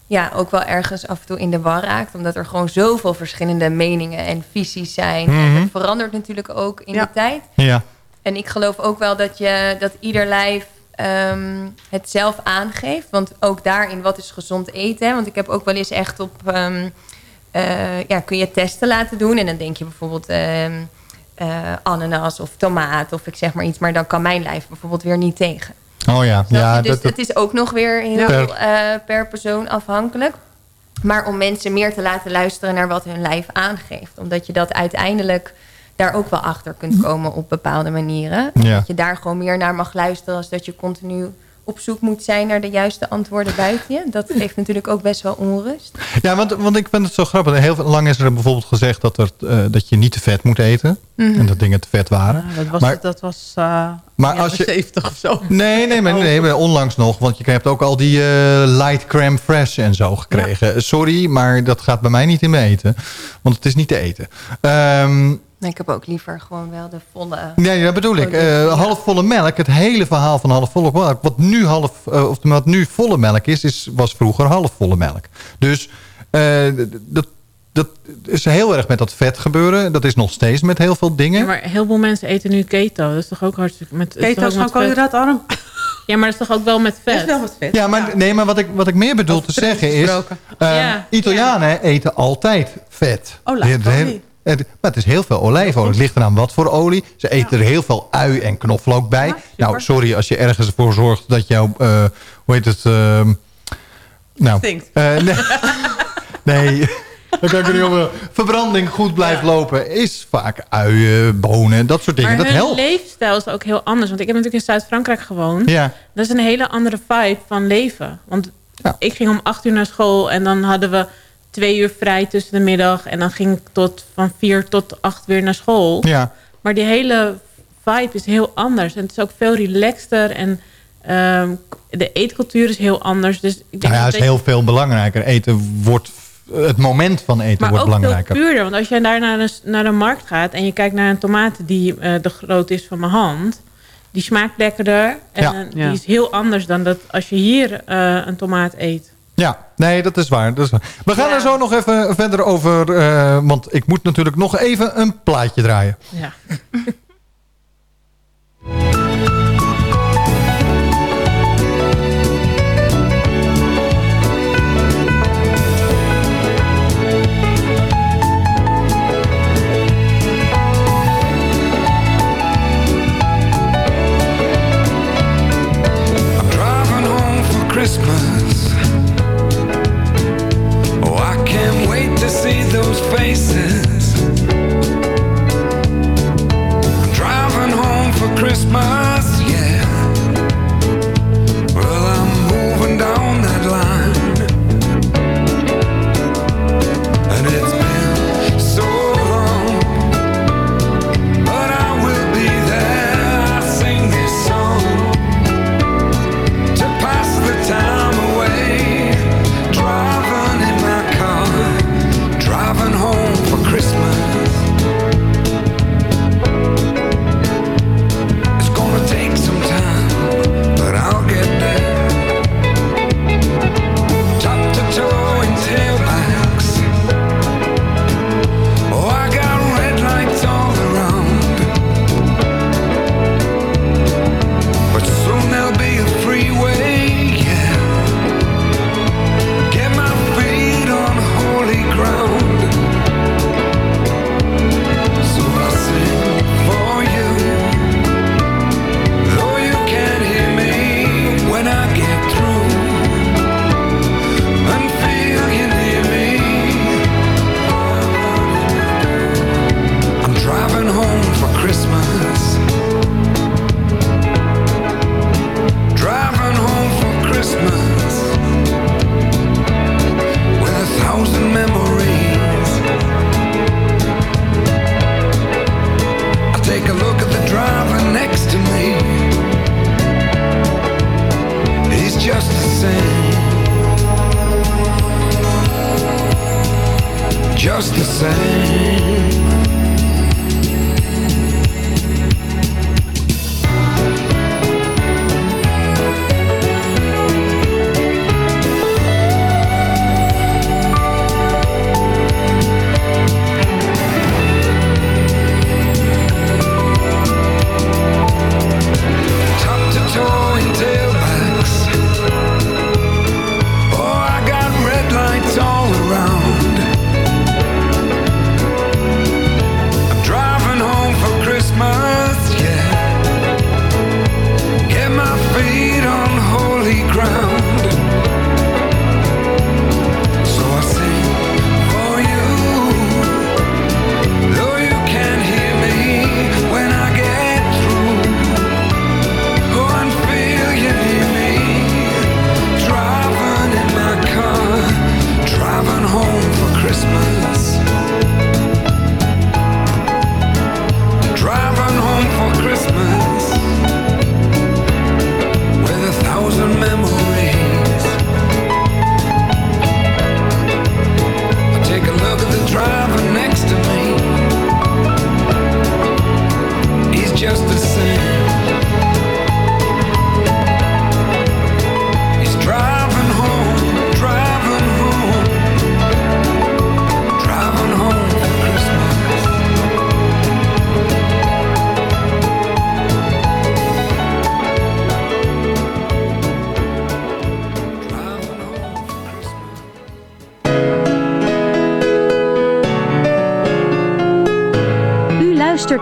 ja, ook wel ergens af en toe in de war raakt. Omdat er gewoon zoveel verschillende meningen en visies zijn. En Mhm. het verandert natuurlijk ook in Ja. de tijd. Ja. En ik geloof ook wel dat, je, dat ieder lijf ehm, het zelf aangeeft. Want ook daarin, wat is gezond eten? Hè? Want ik heb ook wel eens echt op... ehm, eh, ja, kun je testen laten doen. En dan denk je bijvoorbeeld ehm, eh, ananas of tomaat of ik zeg maar iets. Maar dan kan mijn lijf bijvoorbeeld weer niet tegen. Oh ja. Ja? Dus dat, het is ook nog weer heel Per- per, per persoon afhankelijk. Maar om mensen meer te laten luisteren naar wat hun lijf aangeeft. Omdat je dat uiteindelijk daar ook wel achter kunt komen op bepaalde manieren. Ja. Dat je daar gewoon meer naar mag luisteren... als dat je continu op zoek moet zijn naar de juiste antwoorden buiten je. Dat geeft natuurlijk ook best wel onrust. Ja, want, want ik vind het zo grappig. Heel veel- lang is er bijvoorbeeld gezegd dat, er, eh, dat je niet te vet moet eten. Mhm. En dat dingen te vet waren. Ja, dat was, maar, dat was eh Maar als je- 70 of zo. nee, nee, maar, nee, maar onlangs nog. Want je hebt ook al die eh, light crème fresh en zo gekregen. Sorry, maar dat gaat bij mij niet in mijn eten. Want het is niet te eten. Ehm, Nee, ik heb ook liever gewoon wel de volle... Nee, dat bedoel ik. Eh, halfvolle melk, het hele verhaal van halfvolle melk. Wat nu, half, eh, of wat nu volle melk is, is, was vroeger halfvolle melk. Dus eh, dat, dat is heel erg met dat vet gebeuren. Dat is nog steeds met heel veel dingen. Ja, maar heel veel mensen eten nu keto. Dat is toch ook hartstikke met, Keto is gewoon met vet? koolhydraatarm. Ja, maar dat is toch ook wel met Dat is vet? wel wat vet. Ja, maar, nee, maar wat ik, wat ik meer bedoel te zeggen is... eh, Ja. Italianen eten altijd vet. Olijfolie. De Maar het is heel veel olijfolie. Het ligt eraan wat voor olie. Ze eten er heel veel ui en knoflook bij. nou, sorry als je ergens ervoor zorgt dat jouw... eh, hoe heet het? ehm, nou, Stinkt. eh, nee, nee, Dan kan ik er niet over. Verbranding goed blijft lopen is vaak uien, bonen, dat soort dingen. Maar dat hun helpt. leefstijl is ook heel anders. Want ik heb natuurlijk in Zuid-Frankrijk gewoond. Ja. Dat is een hele andere vibe van leven. Want ik ging om acht uur naar school en dan hadden we twee uur vrij tussen de middag. En dan ging ik tot, van vier tot acht weer naar school. Ja. Maar die hele vibe is heel anders. En het is ook veel relaxter. En ehm, de eetcultuur is heel anders. Dus ik denk Nou ja, dat is heel veel belangrijker. Eten wordt, het moment van eten maar wordt ook belangrijker. veel puurder. Want als jij daar naar de, naar de markt gaat... en je kijkt naar een tomaat die eh, de grootte is van mijn hand... die smaakt lekkerder. En Ja. Ja. die is heel anders dan dat als je hier eh, een tomaat eet. Ja, nee, dat is waar. Dat is waar. We gaan er zo nog even verder over. eh, want ik moet natuurlijk nog even een plaatje draaien. Ja.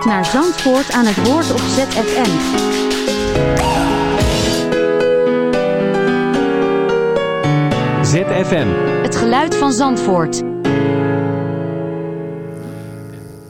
naar Zandvoort aan het woord op ZFM. ZFM. Het geluid van Zandvoort.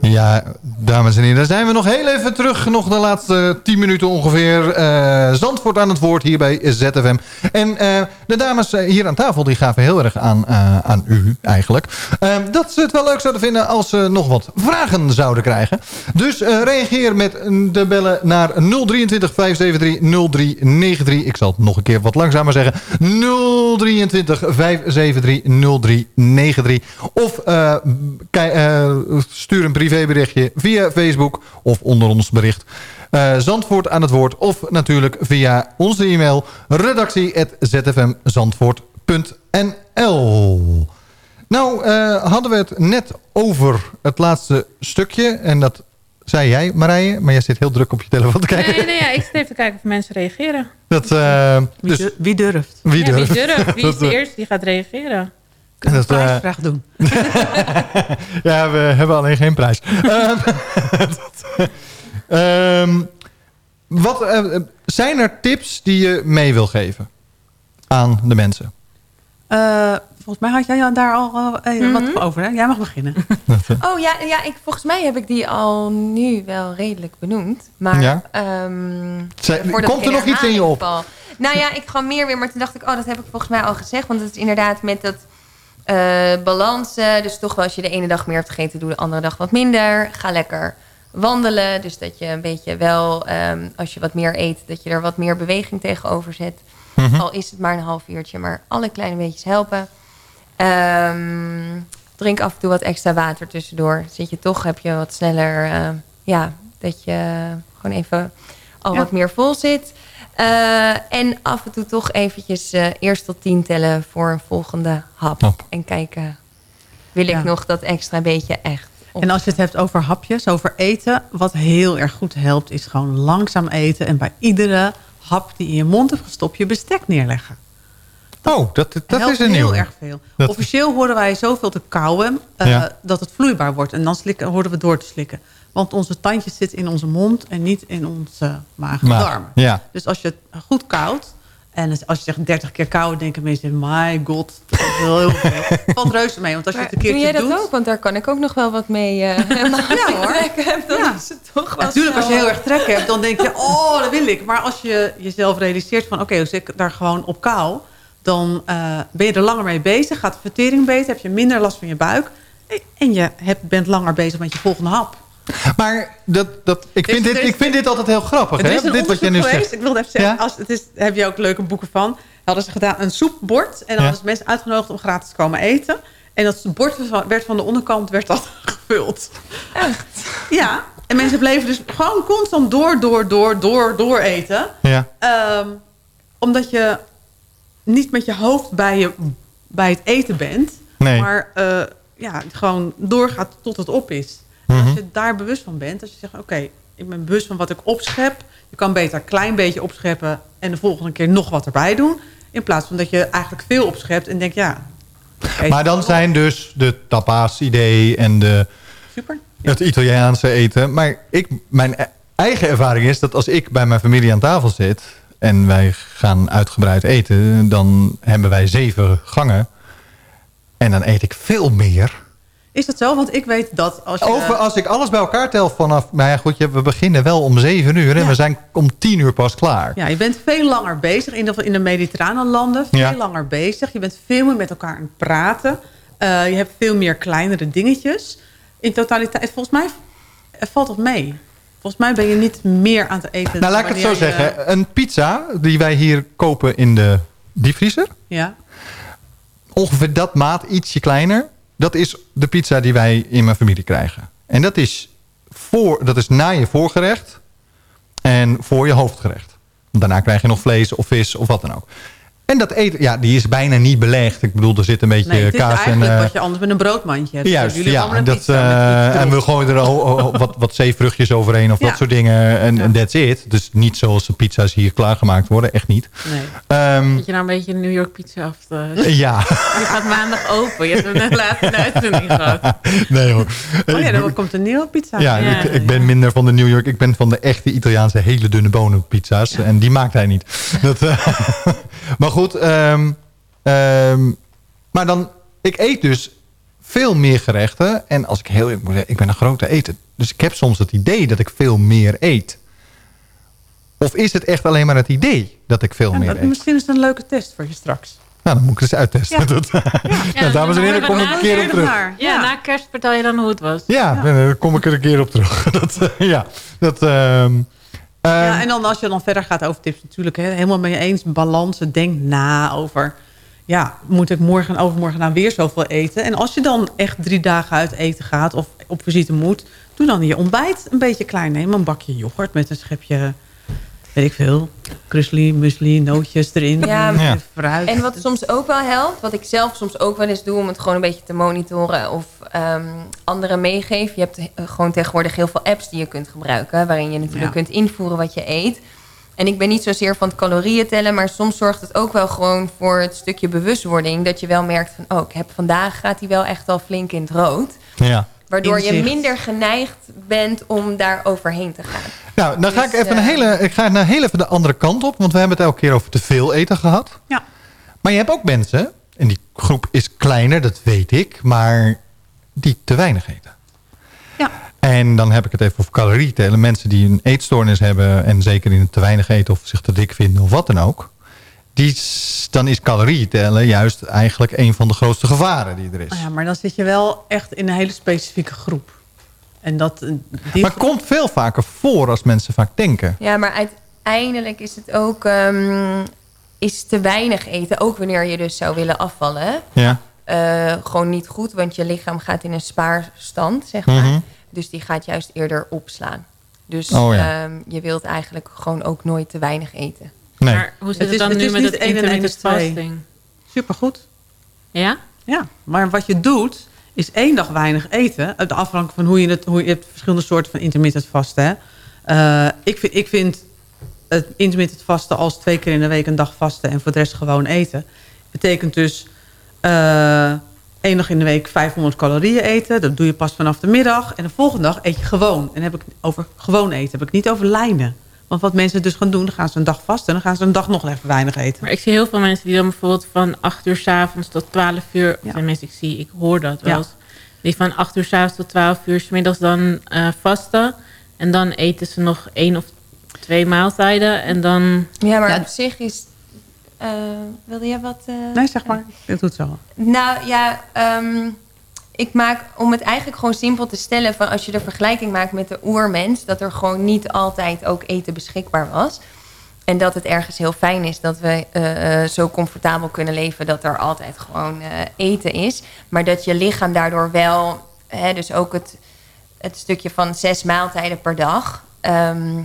Ja, dames en heren, daar zijn we nog heel even terug. Nog de laatste 10 minuten ongeveer. Eh, Zandvoort aan het woord hier bij ZFM. En... Uh, de dames eh, hier aan tafel die gaven heel erg aan, eh, aan u eigenlijk. Eh, dat ze het wel leuk zouden vinden als ze nog wat vragen zouden krijgen. Dus eh, reageer met de bellen naar 023 573 0393. Ik zal het nog een keer wat langzamer zeggen. 023 573 0393. Of stuur een privéberichtje via Facebook of onder ons bericht. Eh, Zandvoort aan het woord. Of natuurlijk via onze e-mail redactie.zfmzandvoort.nl Nou, eh, hadden we het net over het laatste stukje. En dat zei jij, Marije. Maar jij zit heel druk op je telefoon te kijken. Nee, nee, ja, ik zit even te kijken of mensen reageren. Dat, eh, Wie, dus, du- wie durft? wie Ja, durft? wie durft? Wie is Dat, de eerste die gaat reageren? dat, eh, Prijsvraag doen. ja, we hebben alleen geen prijs. Ehm, ehm, wat, eh, zijn er tips die je mee wil geven aan de mensen? Eh, volgens mij had jij daar al eh, Mhm. wat over. Hè? Jij mag beginnen. Oh ja, ja ik, volgens mij heb ik die al nu wel redelijk benoemd. Maar Ja. ehm, Zij- komt er nog iets in je op? val. Nou ja, ik ga meer weer. Maar toen dacht ik, oh, dat heb ik volgens mij al gezegd. Want het is inderdaad met dat eh balansen. Dus toch wel als je de ene dag meer hebt gegeten, doe de andere dag wat minder. Ga lekker wandelen. Dus dat je een beetje wel, ehm, als je wat meer eet, dat je er wat meer beweging tegenover zet. Mhm. Al is het maar een half uurtje, maar alle kleine beetjes helpen. Ehm, drink af en toe wat extra water tussendoor. Zit je toch, heb je wat sneller, eh, ja, dat je gewoon even al Ja. wat meer vol zit. Eh, en af en toe toch eventjes eh, eerst tot tien tellen voor een volgende hap. En kijken, wil ik Ja. nog dat extra beetje echt? En als je het hebt over hapjes, over eten. Wat heel erg goed helpt, is gewoon langzaam eten. En bij iedere hap die in je mond hebt gestopt, je bestek neerleggen. Oh, dat, dat helpt is een heel nieuwe. erg veel. Dat- Officieel horen wij zoveel te kauwen eh, Ja. dat het vloeibaar wordt. En dan slikken, horen we door te slikken. Want onze tandjes zitten in onze mond en niet in onze maag en darmen. ja. Dus als je het goed koudt... en als je zegt 30 keer kouden, denken mensen... my god, dat is wel heel veel. Valt reuze mee, want als je het een doe keertje jij dat doet... ook? Want daar kan ik ook nog wel wat mee. eh als Ja, hoor. trek heb, dan Ja. is het toch wel Natuurlijk, als je heel erg trek hebt, dan denk je... oh, dat wil ik. Maar als je jezelf realiseert van... oké, als ik daar gewoon op kou... dan eh, ben je er langer mee bezig. Gaat de vertering beter, heb je minder last van je buik... en je hebt, bent langer bezig met je volgende hap. Maar dat, dat, ik, vind is- dit, is- ik vind dit altijd heel grappig. Er Hè? is een Dit wat jij nu geweest, zegt. ik wilde even zeggen... Ja? Als, het is, daar heb je ook leuke boeken van. Hadden ze gedaan een soepbord... en dan Ja. hadden ze mensen uitgenodigd om gratis te komen eten... En dat bord werd van de onderkant werd dat gevuld. Echt? Ja. En mensen bleven dus gewoon constant door, door, door, door, door eten. Ja. Ehm, omdat je niet met je hoofd bij, je, bij het eten bent. Nee. Maar eh, ja, gewoon doorgaat tot het op is. Mhm. als je daar bewust van bent. Als je zegt, oké, ik ben bewust van wat ik opschep. Je kan beter een klein beetje opscheppen. En de volgende keer nog wat erbij doen. In plaats van dat je eigenlijk veel opschept. En denkt, ja... Maar dan zijn dus de tapa's idee en de, Super. het Italiaanse eten. Maar ik, mijn e- eigen ervaring is dat als ik bij mijn familie aan tafel zit... en wij gaan uitgebreid eten, dan hebben wij zeven gangen. En dan eet ik veel meer. Is dat zo? Want ik weet dat als je... Over, als ik alles bij elkaar tel vanaf... Maar ja, goed, we beginnen wel om zeven uur en Ja. we zijn om tien uur pas klaar. Ja, je bent veel langer bezig. In geval in de mediterrane landen. Veel Ja. langer bezig. Je bent veel meer met elkaar aan het praten. Eh, je hebt veel meer kleinere dingetjes. In totaliteit, volgens mij eh, valt het mee. Volgens mij ben je niet meer aan het eten. Nou, laat ik het zo je- zeggen. Een pizza die wij hier kopen in de diepvriezer... Ja. ongeveer dat maat, ietsje kleiner. Dat is de pizza die wij in mijn familie krijgen. En dat is, voor, dat is na je voorgerecht en voor je hoofdgerecht. Daarna krijg je nog vlees of vis of wat dan ook. En dat eten, ja, die is bijna niet belegd. Ik bedoel, er zit een beetje Nee, het is kaas en... eigenlijk eh, wat je anders met een broodmandje hebt. Juist, ja. Dat, eh, en we gooien er oh, wat, wat zeevruchtjes overheen of Ja. dat soort dingen. En en that's it. Dus niet zoals de pizza's hier klaargemaakt worden. Echt niet. Nee. Zit je nou een beetje een New York pizza af te... ja. Je gaat maandag open. Je hebt hem net laatst een uitzending gehad. nee hoor. Oh ja, dan komt een nieuwe pizza. Ja, ik, ik ben minder van de New York. Ik ben van de echte Italiaanse hele dunne bonen pizza's. En die maakt hij niet. Dat, eh, maar goed. Ehm, ehm, maar dan, ik eet dus veel meer gerechten. En als ik heel eerlijk moet zeggen, ik ben een grote eter. Dus ik heb soms het idee dat ik veel meer eet. Of is het echt alleen maar het idee dat ik veel En meer dat- eet? misschien is het een leuke test voor je straks. Nou, dan moet ik eens uittesten. Ja. Dat, nou, dames en heren, kom ik een keer op terug. Ja, na kerst vertel je dan hoe het was. Ja, daar kom ik er een keer op terug. Dat, eh, ja, dat... ehm, Ja, ehm, en dan als je dan verder gaat over tips natuurlijk. Hè, helemaal mee eens. Balansen. Denk na over... Ja, moet ik morgen en overmorgen nou weer zoveel eten? En als je dan echt drie dagen uit eten gaat... of op visite moet... doe dan je ontbijt een beetje klein. Neem een bakje yoghurt met een schepje... weet ik veel. Krusli, muesli, nootjes erin. Ja, Ja. fruit. En wat soms ook wel helpt, wat ik zelf soms ook wel eens doe om het gewoon een beetje te monitoren of ehm, anderen meegeven. Je hebt eh, gewoon tegenwoordig heel veel apps die je kunt gebruiken, waarin je natuurlijk Ja. kunt invoeren wat je eet. En ik ben niet zozeer van het calorieën tellen, maar soms zorgt het ook wel gewoon voor het stukje bewustwording. Dat je wel merkt van, oh, ik heb vandaag gaat hij wel echt al flink in het rood. ja. Waardoor je minder geneigd bent om daar overheen te gaan. Nou, dan ga ik Dus, even een eh, hele, ik ga naar heel even de andere kant op. Want we hebben het elke keer over te veel eten gehad. Ja. Maar je hebt ook mensen, en die groep is kleiner, dat weet ik. Maar die te weinig eten. Ja. En dan heb ik het even over calorie tellen. Mensen die een eetstoornis hebben en zeker in het te weinig eten of zich te dik vinden of wat dan ook. Die, dan is calorie tellen juist eigenlijk een van de grootste gevaren die er is. Nou ja, maar dan zit je wel echt in een hele specifieke groep. En dat... eh, Die Maar het komt veel vaker voor als mensen vaak denken. Ja, maar uiteindelijk is het ook ehm, is te weinig eten. Ook wanneer je dus zou willen afvallen. Ja. eh, gewoon niet goed, want je lichaam gaat in een spaarstand, zeg maar. Mhm. Dus die gaat juist eerder opslaan. Dus Oh ja. ehm, je wilt eigenlijk gewoon ook nooit te weinig eten. Nee. Maar hoe zit Het het, is- dan het nu is met het één en één intermittent is twee. fasting? Supergoed. Ja? Ja, maar wat je doet is één dag weinig eten. Het Afhankelijk van hoe je het... Hoe je hebt verschillende soorten van intermittent vasten. Hè. Eh, ik, vind, ik vind het intermittent vasten als twee keer in de week een dag vasten... en voor de rest gewoon eten. Betekent dus eh, één dag in de week 500 calorieën eten. Dat doe je pas vanaf de middag. En de volgende dag eet je gewoon. En heb ik over gewoon eten. heb ik niet over lijnen. Want wat mensen dus gaan doen, dan gaan ze een dag vasten... en dan gaan ze een dag nog even weinig eten. Maar ik zie heel veel mensen die dan bijvoorbeeld van 8 uur 's avonds tot 12 uur... Ja. Tenminste, ik zie, ik hoor dat wel Ja. eens. Die van 8 uur 's avonds tot 12 uur 's middags dan eh, vasten. En dan eten ze nog één of twee maaltijden. En dan... Ja, maar op zich is... eh, wilde jij wat... eh, Nee, zeg maar. Ik doe het zo. Nou ja, ehm, ik maak om het eigenlijk gewoon simpel te stellen... van als je de vergelijking maakt met de oermens... dat er gewoon niet altijd ook eten beschikbaar was. En dat het ergens heel fijn is dat we eh, eh, zo comfortabel kunnen leven... dat er altijd gewoon eh, eten is. Maar dat je lichaam daardoor wel... Hè, dus ook het, het stukje van zes maaltijden per dag... ehm,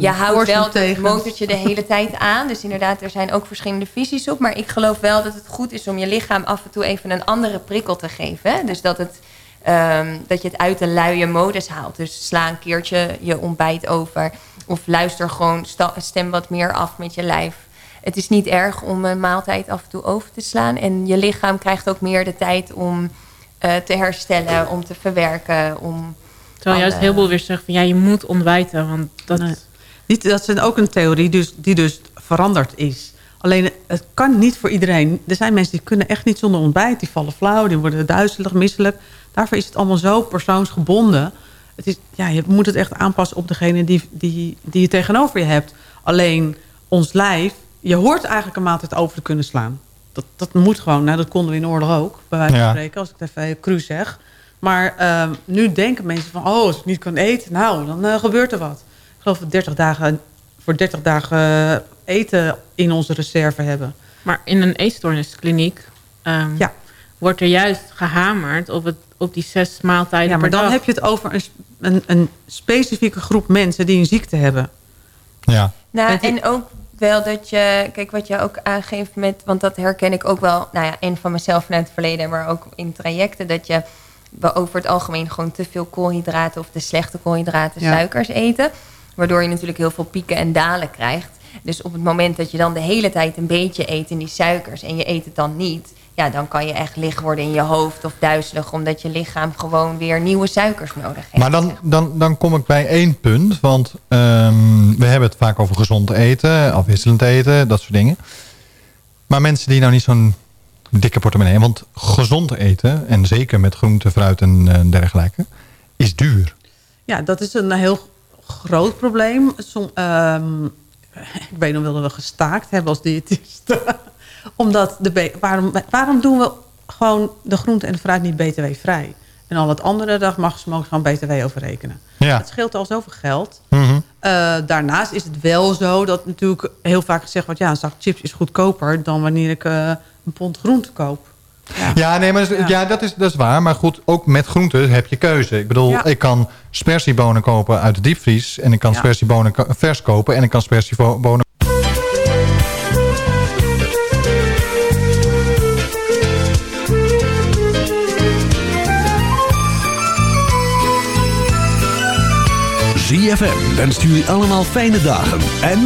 je houdt wel het motortje de hele tijd aan. Dus inderdaad, er zijn ook verschillende visies op. Maar ik geloof wel dat het goed is om je lichaam af en toe even een andere prikkel te geven. hè. Dus dat, het, ehm, dat je het uit de luie modus haalt. Dus sla een keertje je ontbijt over. Of luister gewoon, sta- stem wat meer af met je lijf. Het is niet erg om een maaltijd af en toe over te slaan. En je lichaam krijgt ook meer de tijd om eh, te herstellen, om te verwerken. Om Terwijl juist heel veel weer zeggen van ja, je moet ontbijten. Want dat... Niet, dat is ook een theorie dus, die dus veranderd is. Alleen het kan niet voor iedereen. Er zijn mensen die kunnen echt niet zonder ontbijt. Die vallen flauw, die worden duizelig, misselijk. Daarvoor is het allemaal zo persoonsgebonden. Het is, ja, je moet het echt aanpassen op degene die, die, die je tegenover je hebt. Alleen ons lijf, je hoort eigenlijk een maaltijd over te kunnen slaan. Dat, dat moet gewoon. Nou, dat konden we in oorlog ook, bij wijze van Ja. spreken. Als ik het even cru zeg. Maar ehm, nu denken mensen van... oh, als ik niet kan eten, nou, dan eh, gebeurt er wat. Ik geloof dat we 30 dagen, voor 30 dagen eten in onze reserve hebben. Maar in een eetstoorniskliniek ehm, wordt er juist gehamerd op, het, op die zes maaltijden Ja, maar per dan dag. heb je het over een, een, een specifieke groep mensen die een ziekte hebben. Ja. Nou, en ook wel dat je, kijk wat je ook aangeeft met, want dat herken ik ook wel, nou ja, en van mezelf vanuit het verleden, maar ook in trajecten, dat je we over het algemeen gewoon te veel koolhydraten of de slechte koolhydraten, Ja. suikers eten. Waardoor je natuurlijk heel veel pieken en dalen krijgt. Dus op het moment dat je dan de hele tijd een beetje eet in die suikers en je eet het dan niet, ja, dan kan je echt licht worden in je hoofd of duizelig, omdat je lichaam gewoon weer nieuwe suikers nodig heeft. Maar dan, dan, dan kom ik bij één punt. Want ehm, we hebben het vaak over gezond eten, afwisselend eten, dat soort dingen. Maar mensen die nou niet zo'n dikke portemonnee. Want gezond eten, en zeker met groente, fruit en eh, dergelijke, is duur. Ja, dat is een heel groot probleem. Som, ehm, ik weet nog wel dat we gestaakt hebben als diëtisten. Omdat de waarom, waarom doen we gewoon de groente en de fruit niet btw-vrij? En al het andere, daar mag ze mogen gewoon btw over rekenen. Ja. Het scheelt al zoveel geld. Mhm. Eh, daarnaast is het wel zo dat natuurlijk heel vaak gezegd wordt... ja, een zak chips is goedkoper dan wanneer ik eh, een pond groente koop. Ja, nee, maar dat is- ja. dat, is, dat is waar. Maar goed, ook met groenten heb je keuze. Ik bedoel, Ja. ik kan spersiebonen kopen uit de diepvries. En ik kan Ja. spersiebonen vers kopen. En ik kan spersiebonen... ZFM wenst jullie allemaal fijne dagen en